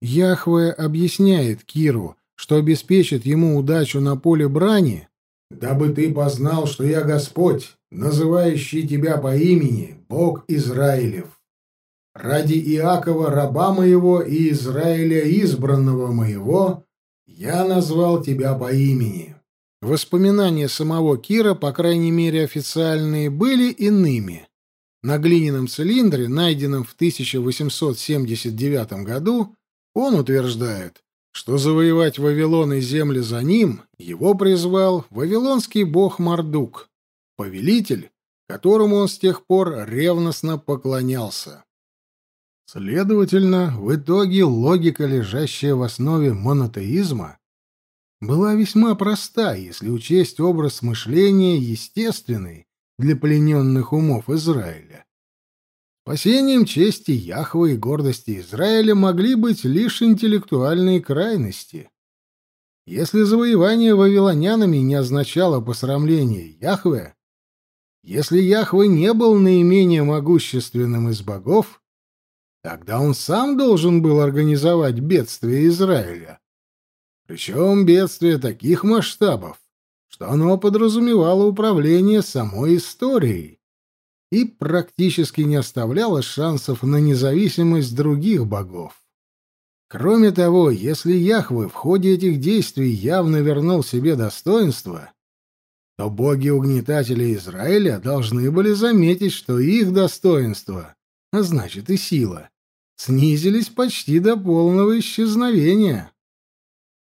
Яхве объясняет Киру, что обеспечит ему удачу на поле брани, дабы ты познал, что я Господь, называющий тебя по имени, Бог Израилев. Ради Иакова, раба моего, и Израиля, избранного моего, я назвал тебя по имени». Воспоминания самого Кира, по крайней мере официальные, были иными. На глиняном цилиндре, найденном в 1879 году, он утверждает, что завоевать Вавилон и земли за ним его призвал вавилонский бог Мардук, повелитель, которому он с тех пор ревностно поклонялся. Следовательно, в итоге логика, лежащая в основе монотеизма, была весьма проста, если учесть образ мышления естественный для плененных умов Израиля. Спасением чести Яхвы и гордости Израиля могли быть лишь интеллектуальные крайности. Если завоевание вавилонянами не означало посрамление Яхве, если Яхве не был наименее могущественным из богов, тогда он сам должен был организовать бедствие Израиля. Причем бедствие таких масштабов, что оно подразумевало управление самой историей и практически не оставляла шансов на независимость других богов. Кроме того, если Яхве в ходе этих действий явно вернул себе достоинство, то боги-угнетатели Израиля должны были заметить, что их достоинство, а значит и сила, снизились почти до полного исчезновения.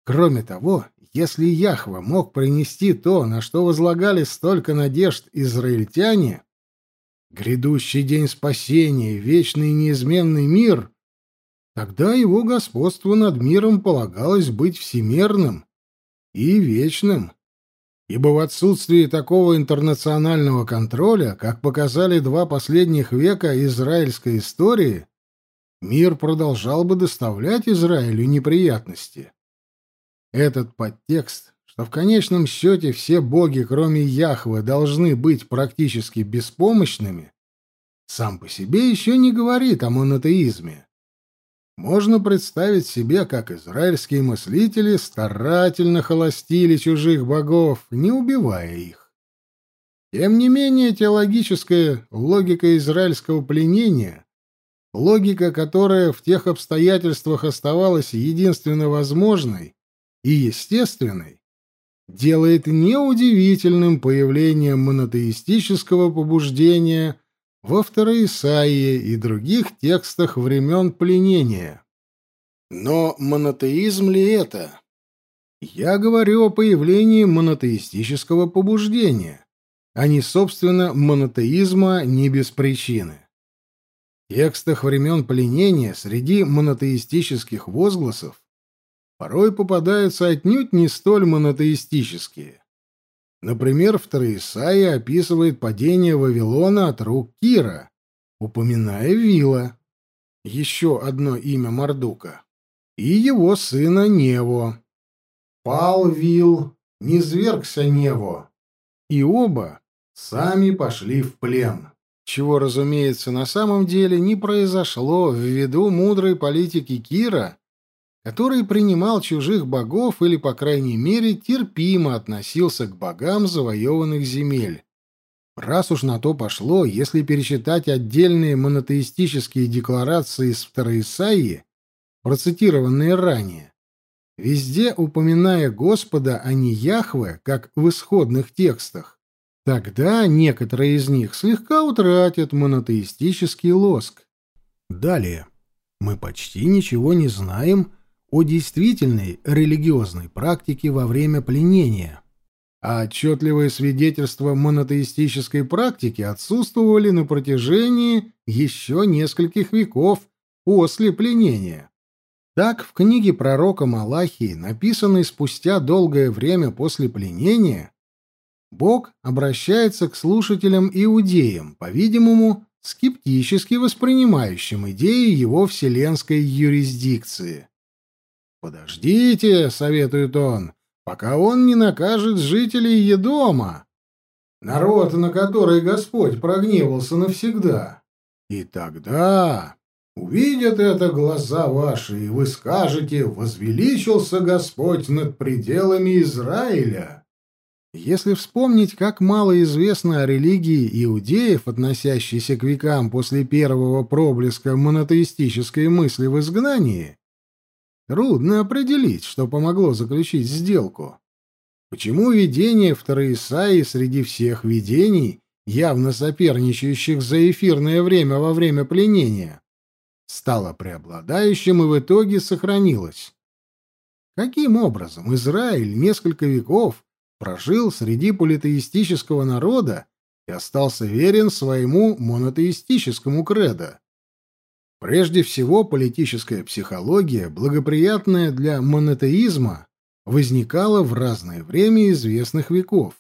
Кроме того, если Яхва мог принести то, на что возлагали столько надежд израильтяне, грядущий день спасения, вечный и неизменный мир, тогда его господству над миром полагалось быть всемерным и вечным. Ибо в отсутствии такого интернационального контроля, как показали два последних века израильской истории, мир продолжал бы доставлять Израилю неприятности. Этот подтекст что в конечном счете все боги, кроме Яхвы, должны быть практически беспомощными, сам по себе еще не говорит о монотеизме. Можно представить себе, как израильские мыслители старательно холостили чужих богов, не убивая их. Тем не менее, теологическая логика израильского пленения, логика, которая в тех обстоятельствах оставалась единственно возможной и естественной, делает неудивительным появление монотеистического побуждения во второй Исаии и других текстах времен пленения. Но монотеизм ли это? Я говорю о появлении монотеистического побуждения, а не, собственно, монотеизма не без причины. В текстах времен пленения среди монотеистических возгласов порой попадаются отнюдь не столь монотеистические. Например, второй Исаия описывает падение Вавилона от рук Кира, упоминая Вила. еще одно имя Мардука, и его сына Нево. Пал Вил, низвергся Нево, и оба сами пошли в плен чего, разумеется, на самом деле не произошло ввиду мудрой политики Кира, который принимал чужих богов или, по крайней мере, терпимо относился к богам завоеванных земель. Раз уж на то пошло, если перечитать отдельные монотеистические декларации из Второй Исаии, процитированные ранее, везде упоминая Господа, а не Яхве, как в исходных текстах, Тогда некоторые из них слегка утратят монотеистический лоск. Далее. Мы почти ничего не знаем о действительной религиозной практике во время пленения. А отчетливые свидетельства монотеистической практики отсутствовали на протяжении еще нескольких веков после пленения. Так, в книге пророка Малахии, написанной спустя долгое время после пленения, Бог обращается к слушателям-иудеям, по-видимому, скептически воспринимающим идеи его вселенской юрисдикции. «Подождите», — советует он, — «пока он не накажет жителей Едома, народ, на который Господь прогневался навсегда. И тогда увидят это глаза ваши, и вы скажете, возвеличился Господь над пределами Израиля». Если вспомнить, как мало известно о религии иудеев, относящейся к векам после первого проблеска монотеистической мысли в изгнании, трудно определить, что помогло заключить сделку. Почему видение второй Исаии среди всех видений, явно соперничающих за эфирное время во время пленения, стало преобладающим и в итоге сохранилось? Каким образом Израиль несколько веков прожил среди политеистического народа и остался верен своему монотеистическому кредо. Прежде всего, политическая психология, благоприятная для монотеизма, возникала в разное время известных веков.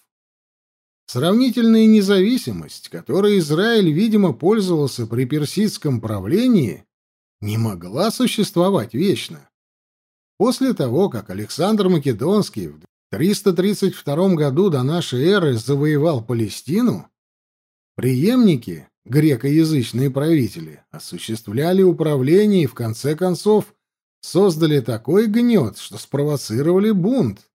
Сравнительная независимость, которой Израиль, видимо, пользовался при персидском правлении, не могла существовать вечно. После того, как Александр Македонский в 332 году до нашей эры завоевал Палестину, преемники, грекоязычные правители, осуществляли управление и в конце концов создали такой гнет, что спровоцировали бунт.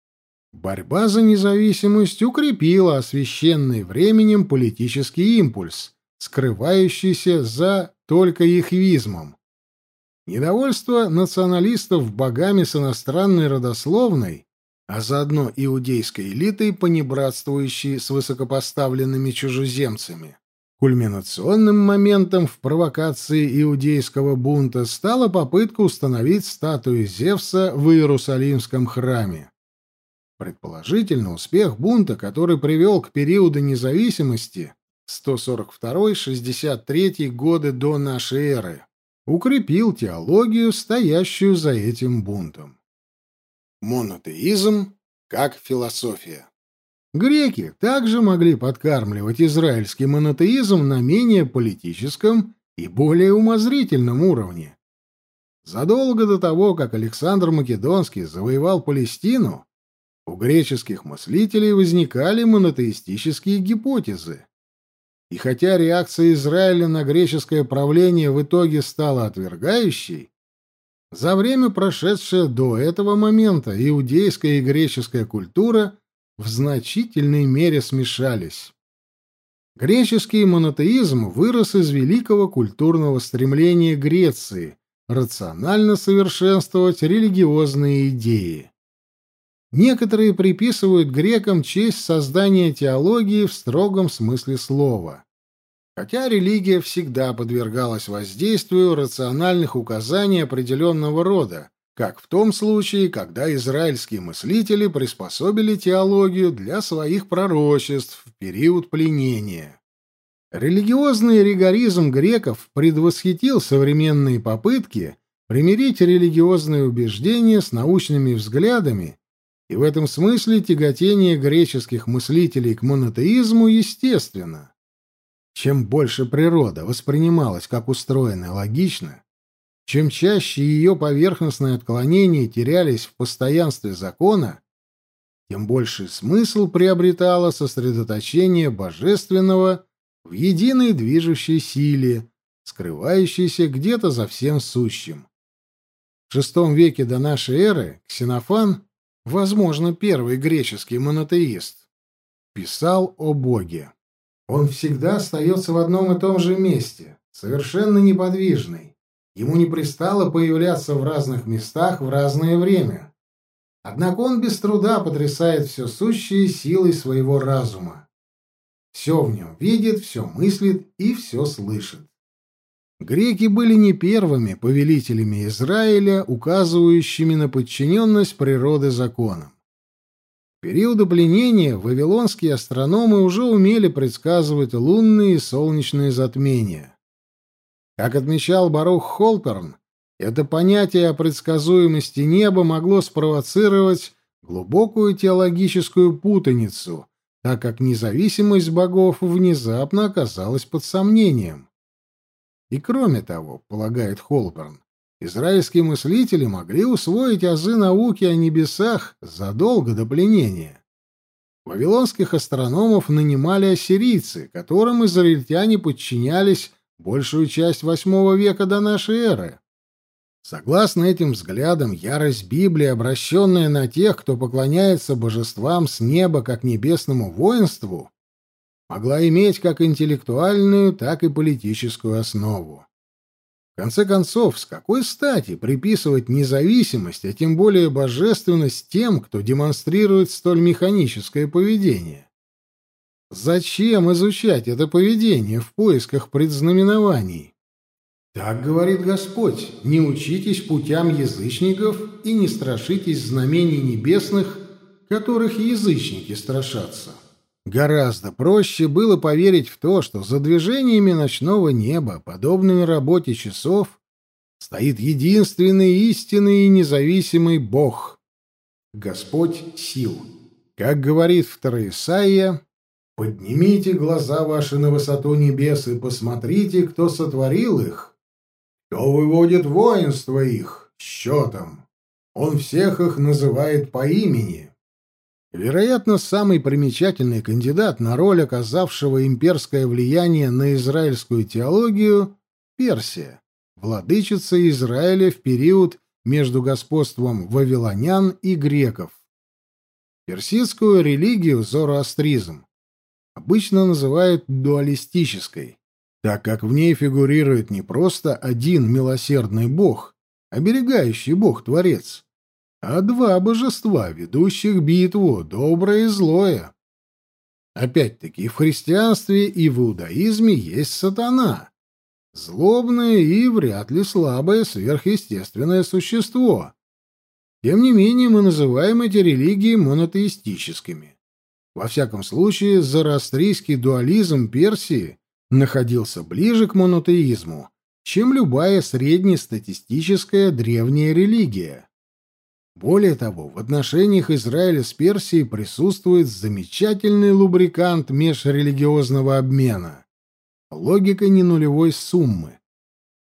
Борьба за независимость укрепила освященный временем политический импульс, скрывающийся за только ихвизмом. Недовольство националистов богами с иностранной родословной а заодно иудейской элитой, понебратствующей с высокопоставленными чужеземцами. Кульминационным моментом в провокации иудейского бунта стала попытка установить статую Зевса в Иерусалимском храме. Предположительно, успех бунта, который привел к периоду независимости 142-63 годы до нашей эры, укрепил теологию, стоящую за этим бунтом. Монотеизм как философия. Греки также могли подкармливать израильский монотеизм на менее политическом и более умозрительном уровне. Задолго до того, как Александр Македонский завоевал Палестину, у греческих мыслителей возникали монотеистические гипотезы. И хотя реакция Израиля на греческое правление в итоге стала отвергающей, за время, прошедшее до этого момента, иудейская и греческая культура в значительной мере смешались. Греческий монотеизм вырос из великого культурного стремления Греции рационально совершенствовать религиозные идеи. Некоторые приписывают грекам честь создания теологии в строгом смысле слова хотя религия всегда подвергалась воздействию рациональных указаний определенного рода, как в том случае, когда израильские мыслители приспособили теологию для своих пророчеств в период пленения. Религиозный ригоризм греков предвосхитил современные попытки примирить религиозные убеждения с научными взглядами, и в этом смысле тяготение греческих мыслителей к монотеизму естественно. Чем больше природа воспринималась как устроенная логично, чем чаще ее поверхностные отклонения терялись в постоянстве закона, тем больший смысл приобретало сосредоточение божественного в единой движущей силе, скрывающейся где-то за всем сущим. В VI веке до нашей эры Ксенофан, возможно, первый греческий монотеист, писал о Боге. Он всегда остается в одном и том же месте, совершенно неподвижный. Ему не пристало появляться в разных местах в разное время. Однако он без труда потрясает все сущее силой своего разума. Все в нем видит, все мыслит и все слышит. Греки были не первыми повелителями Израиля, указывающими на подчиненность природы законам. В периоды пленения вавилонские астрономы уже умели предсказывать лунные и солнечные затмения. Как отмечал Барух Холперн, это понятие о предсказуемости неба могло спровоцировать глубокую теологическую путаницу, так как независимость богов внезапно оказалась под сомнением. И кроме того, полагает Холперн, израильские мыслители могли усвоить азы науки о небесах задолго до пленения. Вавилонских астрономов нанимали ассирийцы, которым израильтяне подчинялись большую часть восьмого века до нашей эры. Согласно этим взглядам, ярость Библии, обращенная на тех, кто поклоняется божествам с неба как небесному воинству, могла иметь как интеллектуальную, так и политическую основу. В конце концов, с какой стати приписывать независимость, а тем более божественность тем, кто демонстрирует столь механическое поведение? Зачем изучать это поведение в поисках предзнаменований? Так говорит Господь, не учитесь путям язычников и не страшитесь знамений небесных, которых язычники страшатся. Гораздо проще было поверить в то, что за движениями ночного неба, подобными работе часов, стоит единственный истинный и независимый Бог — Господь сил. Как говорит вторая Исаия, «Поднимите глаза ваши на высоту небес и посмотрите, кто сотворил их, кто выводит воинство их счетом. Он всех их называет по имени». Вероятно, самый примечательный кандидат на роль оказавшего имперское влияние на израильскую теологию — Персия, владычица Израиля в период между господством вавилонян и греков. Персидскую религию зороастризм обычно называют дуалистической, так как в ней фигурирует не просто один милосердный бог, оберегающий бог-творец, а два божества, ведущих битву, доброе и злое. Опять-таки, в христианстве и в иудаизме есть сатана, злобное и вряд ли слабое сверхъестественное существо. Тем не менее, мы называем эти религии монотеистическими. Во всяком случае, зороастрийский дуализм Персии находился ближе к монотеизму, чем любая среднестатистическая древняя религия. Более того, в отношениях Израиля с Персией присутствует замечательный лубрикант межрелигиозного обмена — логика ненулевой суммы.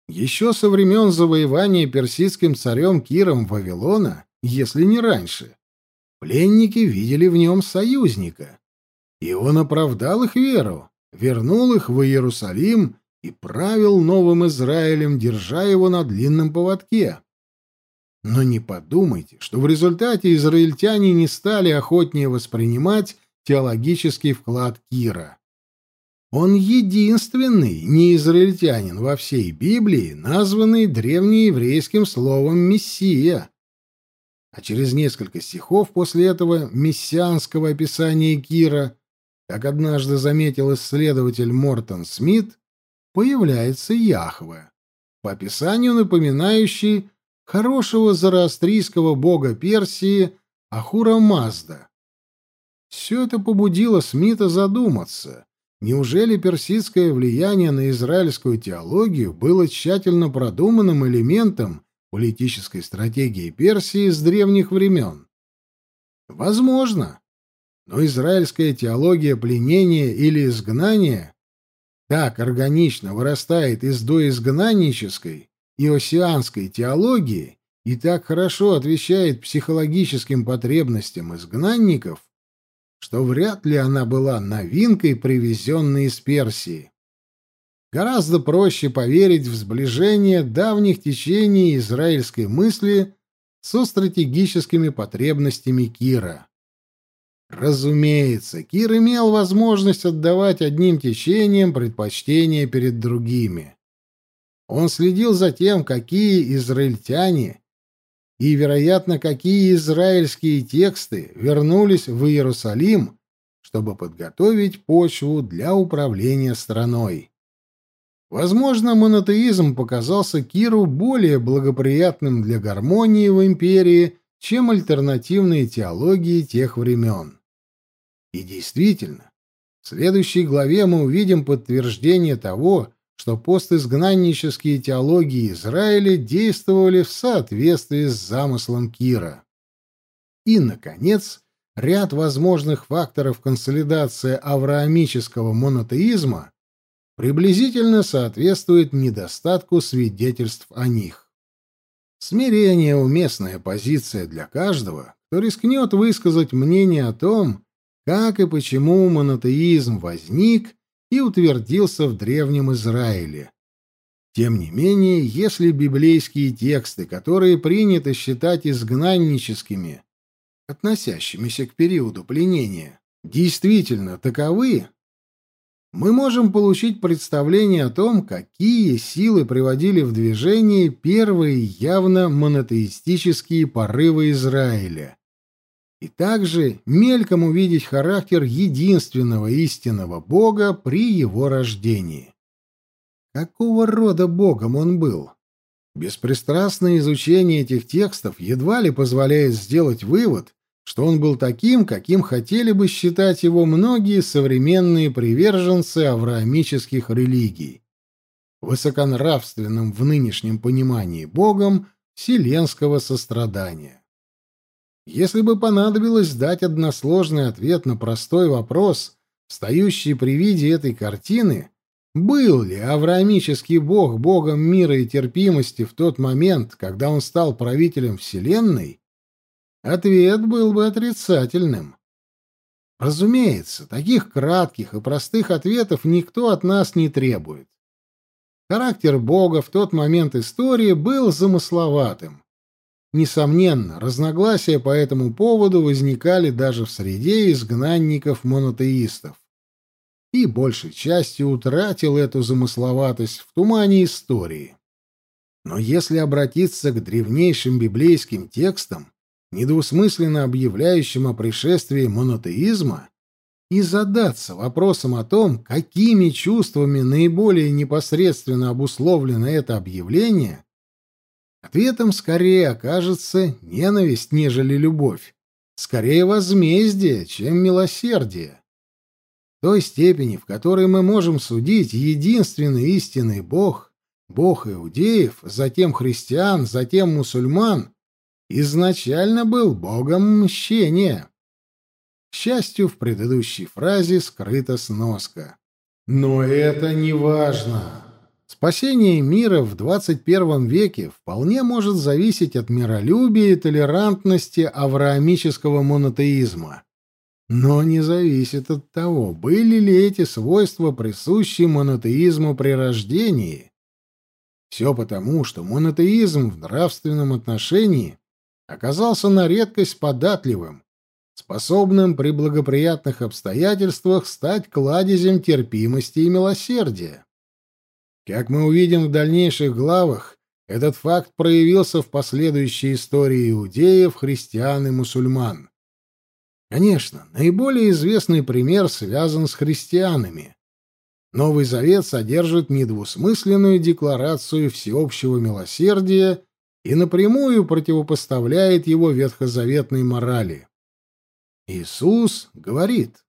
Еще со времен завоевания персидским царем Киром Вавилона, если не раньше, пленники видели в нем союзника. И он оправдал их веру, вернул их в Иерусалим и правил новым Израилем, держа его на длинном поводке. Но не подумайте, что в результате израильтяне не стали охотнее воспринимать теологический вклад Кира. Он единственный неизраильтянин во всей Библии, названный древнееврейским словом «мессия». А через несколько стихов после этого мессианского описания Кира, как однажды заметил исследователь Мортон Смит, появляется Яхве, по описанию напоминающий хорошего зороастрийского бога Персии Ахура Мазда. Все это побудило Смита задуматься, неужели персидское влияние на израильскую теологию было тщательно продуманным элементом политической стратегии Персии с древних времен? Возможно. Но израильская теология пленения или изгнания так органично вырастает из доизгнаннической иосианской теологии и так хорошо отвечает психологическим потребностям изгнанников, что вряд ли она была новинкой, привезенной из Персии. Гораздо проще поверить в сближение давних течений израильской мысли со стратегическими потребностями Кира. Разумеется, Кир имел возможность отдавать одним течениям предпочтение перед другими. Он следил за тем, какие израильтяне и, вероятно, какие израильские тексты вернулись в Иерусалим, чтобы подготовить почву для управления страной. Возможно, монотеизм показался Киру более благоприятным для гармонии в империи, чем альтернативные теологии тех времен. И действительно, в следующей главе мы увидим подтверждение того, что постизгнаннические теологии Израиля действовали в соответствии с замыслом Кира. И, наконец, ряд возможных факторов консолидации авраамического монотеизма приблизительно соответствует недостатку свидетельств о них. Смирение — уместная позиция для каждого, кто рискнет высказать мнение о том, как и почему монотеизм возник и утвердился в Древнем Израиле. Тем не менее, если библейские тексты, которые принято считать изгнанническими, относящимися к периоду пленения, действительно таковы, мы можем получить представление о том, какие силы приводили в движение первые явно монотеистические порывы Израиля, и также мельком увидеть характер единственного истинного Бога при его рождении. Какого рода Богом он был? Беспристрастное изучение этих текстов едва ли позволяет сделать вывод, что он был таким, каким хотели бы считать его многие современные приверженцы авраамических религий, высоконравственным в нынешнем понимании Богом вселенского сострадания. Если бы понадобилось дать односложный ответ на простой вопрос, встающий при виде этой картины, был ли авраамический бог богом мира и терпимости в тот момент, когда он стал правителем Вселенной, ответ был бы отрицательным. Разумеется, таких кратких и простых ответов никто от нас не требует. Характер бога в тот момент истории был замысловатым. Несомненно, разногласия по этому поводу возникали даже в среде изгнанников-монотеистов. И большей частью утратил эту замысловатость в тумане истории. Но если обратиться к древнейшим библейским текстам, недвусмысленно объявляющим о пришествии монотеизма, и задаться вопросом о том, какими чувствами наиболее непосредственно обусловлено это объявление, Ответом скорее окажется ненависть, нежели любовь. Скорее возмездие, чем милосердие. В той степени, в которой мы можем судить единственный истинный Бог, Бог иудеев, затем христиан, затем мусульман, изначально был Богом мщения. К счастью, в предыдущей фразе скрыта сноска. Но это не важно. Спасение мира в 21 веке вполне может зависеть от миролюбия и толерантности авраамического монотеизма. Но не зависит от того, были ли эти свойства присущи монотеизму при рождении. Все потому, что монотеизм в нравственном отношении оказался на редкость податливым, способным при благоприятных обстоятельствах стать кладезем терпимости и милосердия. Как мы увидим в дальнейших главах, этот факт проявился в последующей истории иудеев, христиан и мусульман. Конечно, наиболее известный пример связан с христианами. Новый Завет содержит недвусмысленную декларацию всеобщего милосердия и напрямую противопоставляет его ветхозаветной морали. Иисус говорит,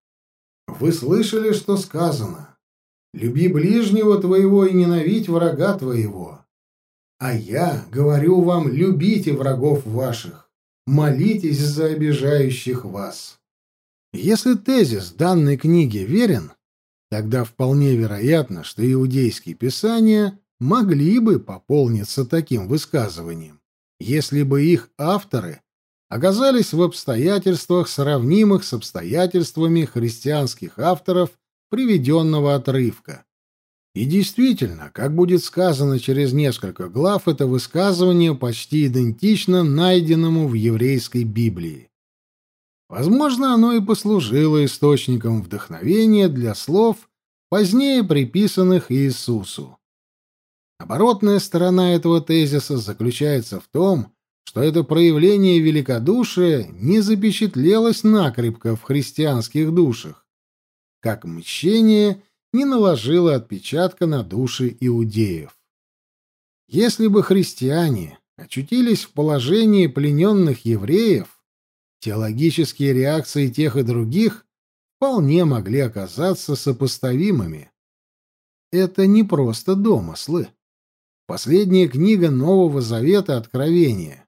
«Вы слышали, что сказано? Люби ближнего твоего и ненавидь врага твоего. А я говорю вам, любите врагов ваших, молитесь за обижающих вас. Если тезис данной книги верен, тогда вполне вероятно, что иудейские писания могли бы пополниться таким высказыванием, если бы их авторы оказались в обстоятельствах, сравнимых с обстоятельствами христианских авторов приведенного отрывка. И действительно, как будет сказано через несколько глав, это высказывание почти идентично найденному в еврейской Библии. Возможно, оно и послужило источником вдохновения для слов, позднее приписанных Иисусу. Оборотная сторона этого тезиса заключается в том, что это проявление великодушия не запечатлелось накрепко в христианских душах, как мщение не наложило отпечатка на души иудеев. Если бы христиане очутились в положении плененных евреев, теологические реакции тех и других вполне могли оказаться сопоставимыми. Это не просто домыслы. Последняя книга Нового Завета Откровения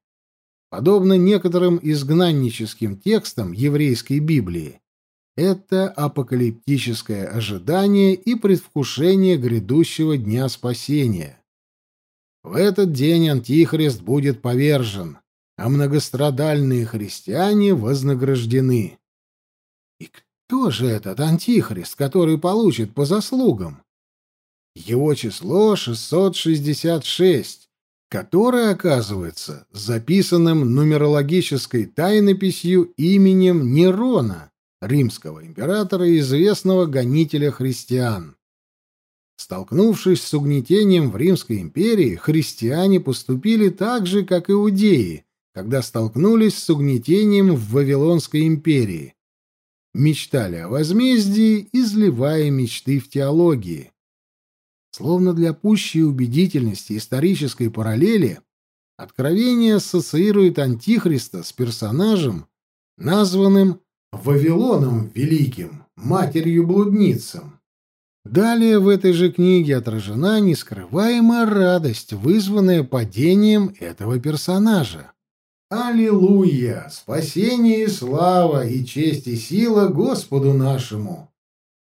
подобно некоторым изгнанническим текстам еврейской Библии, это апокалиптическое ожидание и предвкушение грядущего дня спасения. В этот день Антихрист будет повержен, а многострадальные христиане вознаграждены. И кто же этот Антихрист, который получит по заслугам? Его число 666, которое оказывается записанным нумерологической тайнописью именем Нерона, римского императора и известного гонителя христиан. Столкнувшись с угнетением в Римской империи, христиане поступили так же, как иудеи, когда столкнулись с угнетением в Вавилонской империи. Мечтали о возмездии, изливая мечты в теологии. Словно для пущей убедительности исторической параллели, Откровение ассоциирует Антихриста с персонажем, названным Вавилоном Великим, матерью-блудницам. Далее в этой же книге отражена нескрываемая радость, вызванная падением этого персонажа. Аллилуйя! Спасение и слава, и честь и сила Господу нашему!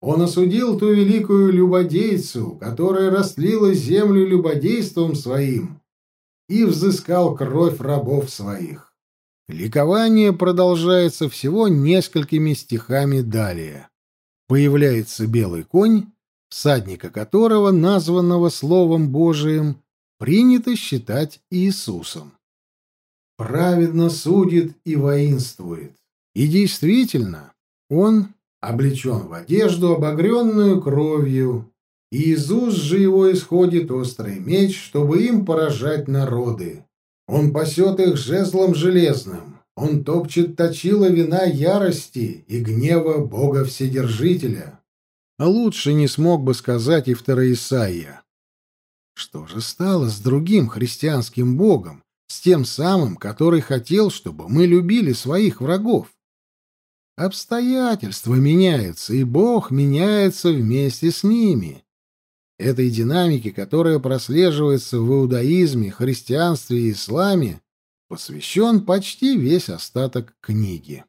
Он осудил ту великую любодейцу, которая растлила землю любодейством своим, и взыскал кровь рабов своих. Ликование продолжается всего несколькими стихами далее. Появляется белый конь, всадника которого, названного Словом Божиим, принято считать Иисусом. Праведно судит и воинствует. И действительно, он облечен в одежду, обогренную кровью, и из уст же его исходит острый меч, чтобы им поражать народы. Он пасет их жезлом железным, он топчет точила вина ярости и гнева Бога Вседержителя. А лучше не смог бы сказать и второй Исаия. Что же стало с другим христианским Богом, с тем самым, который хотел, чтобы мы любили своих врагов? Обстоятельства меняются, и Бог меняется вместе с ними. Этой динамике, которая прослеживается в иудаизме, христианстве и исламе, посвящен почти весь остаток книги.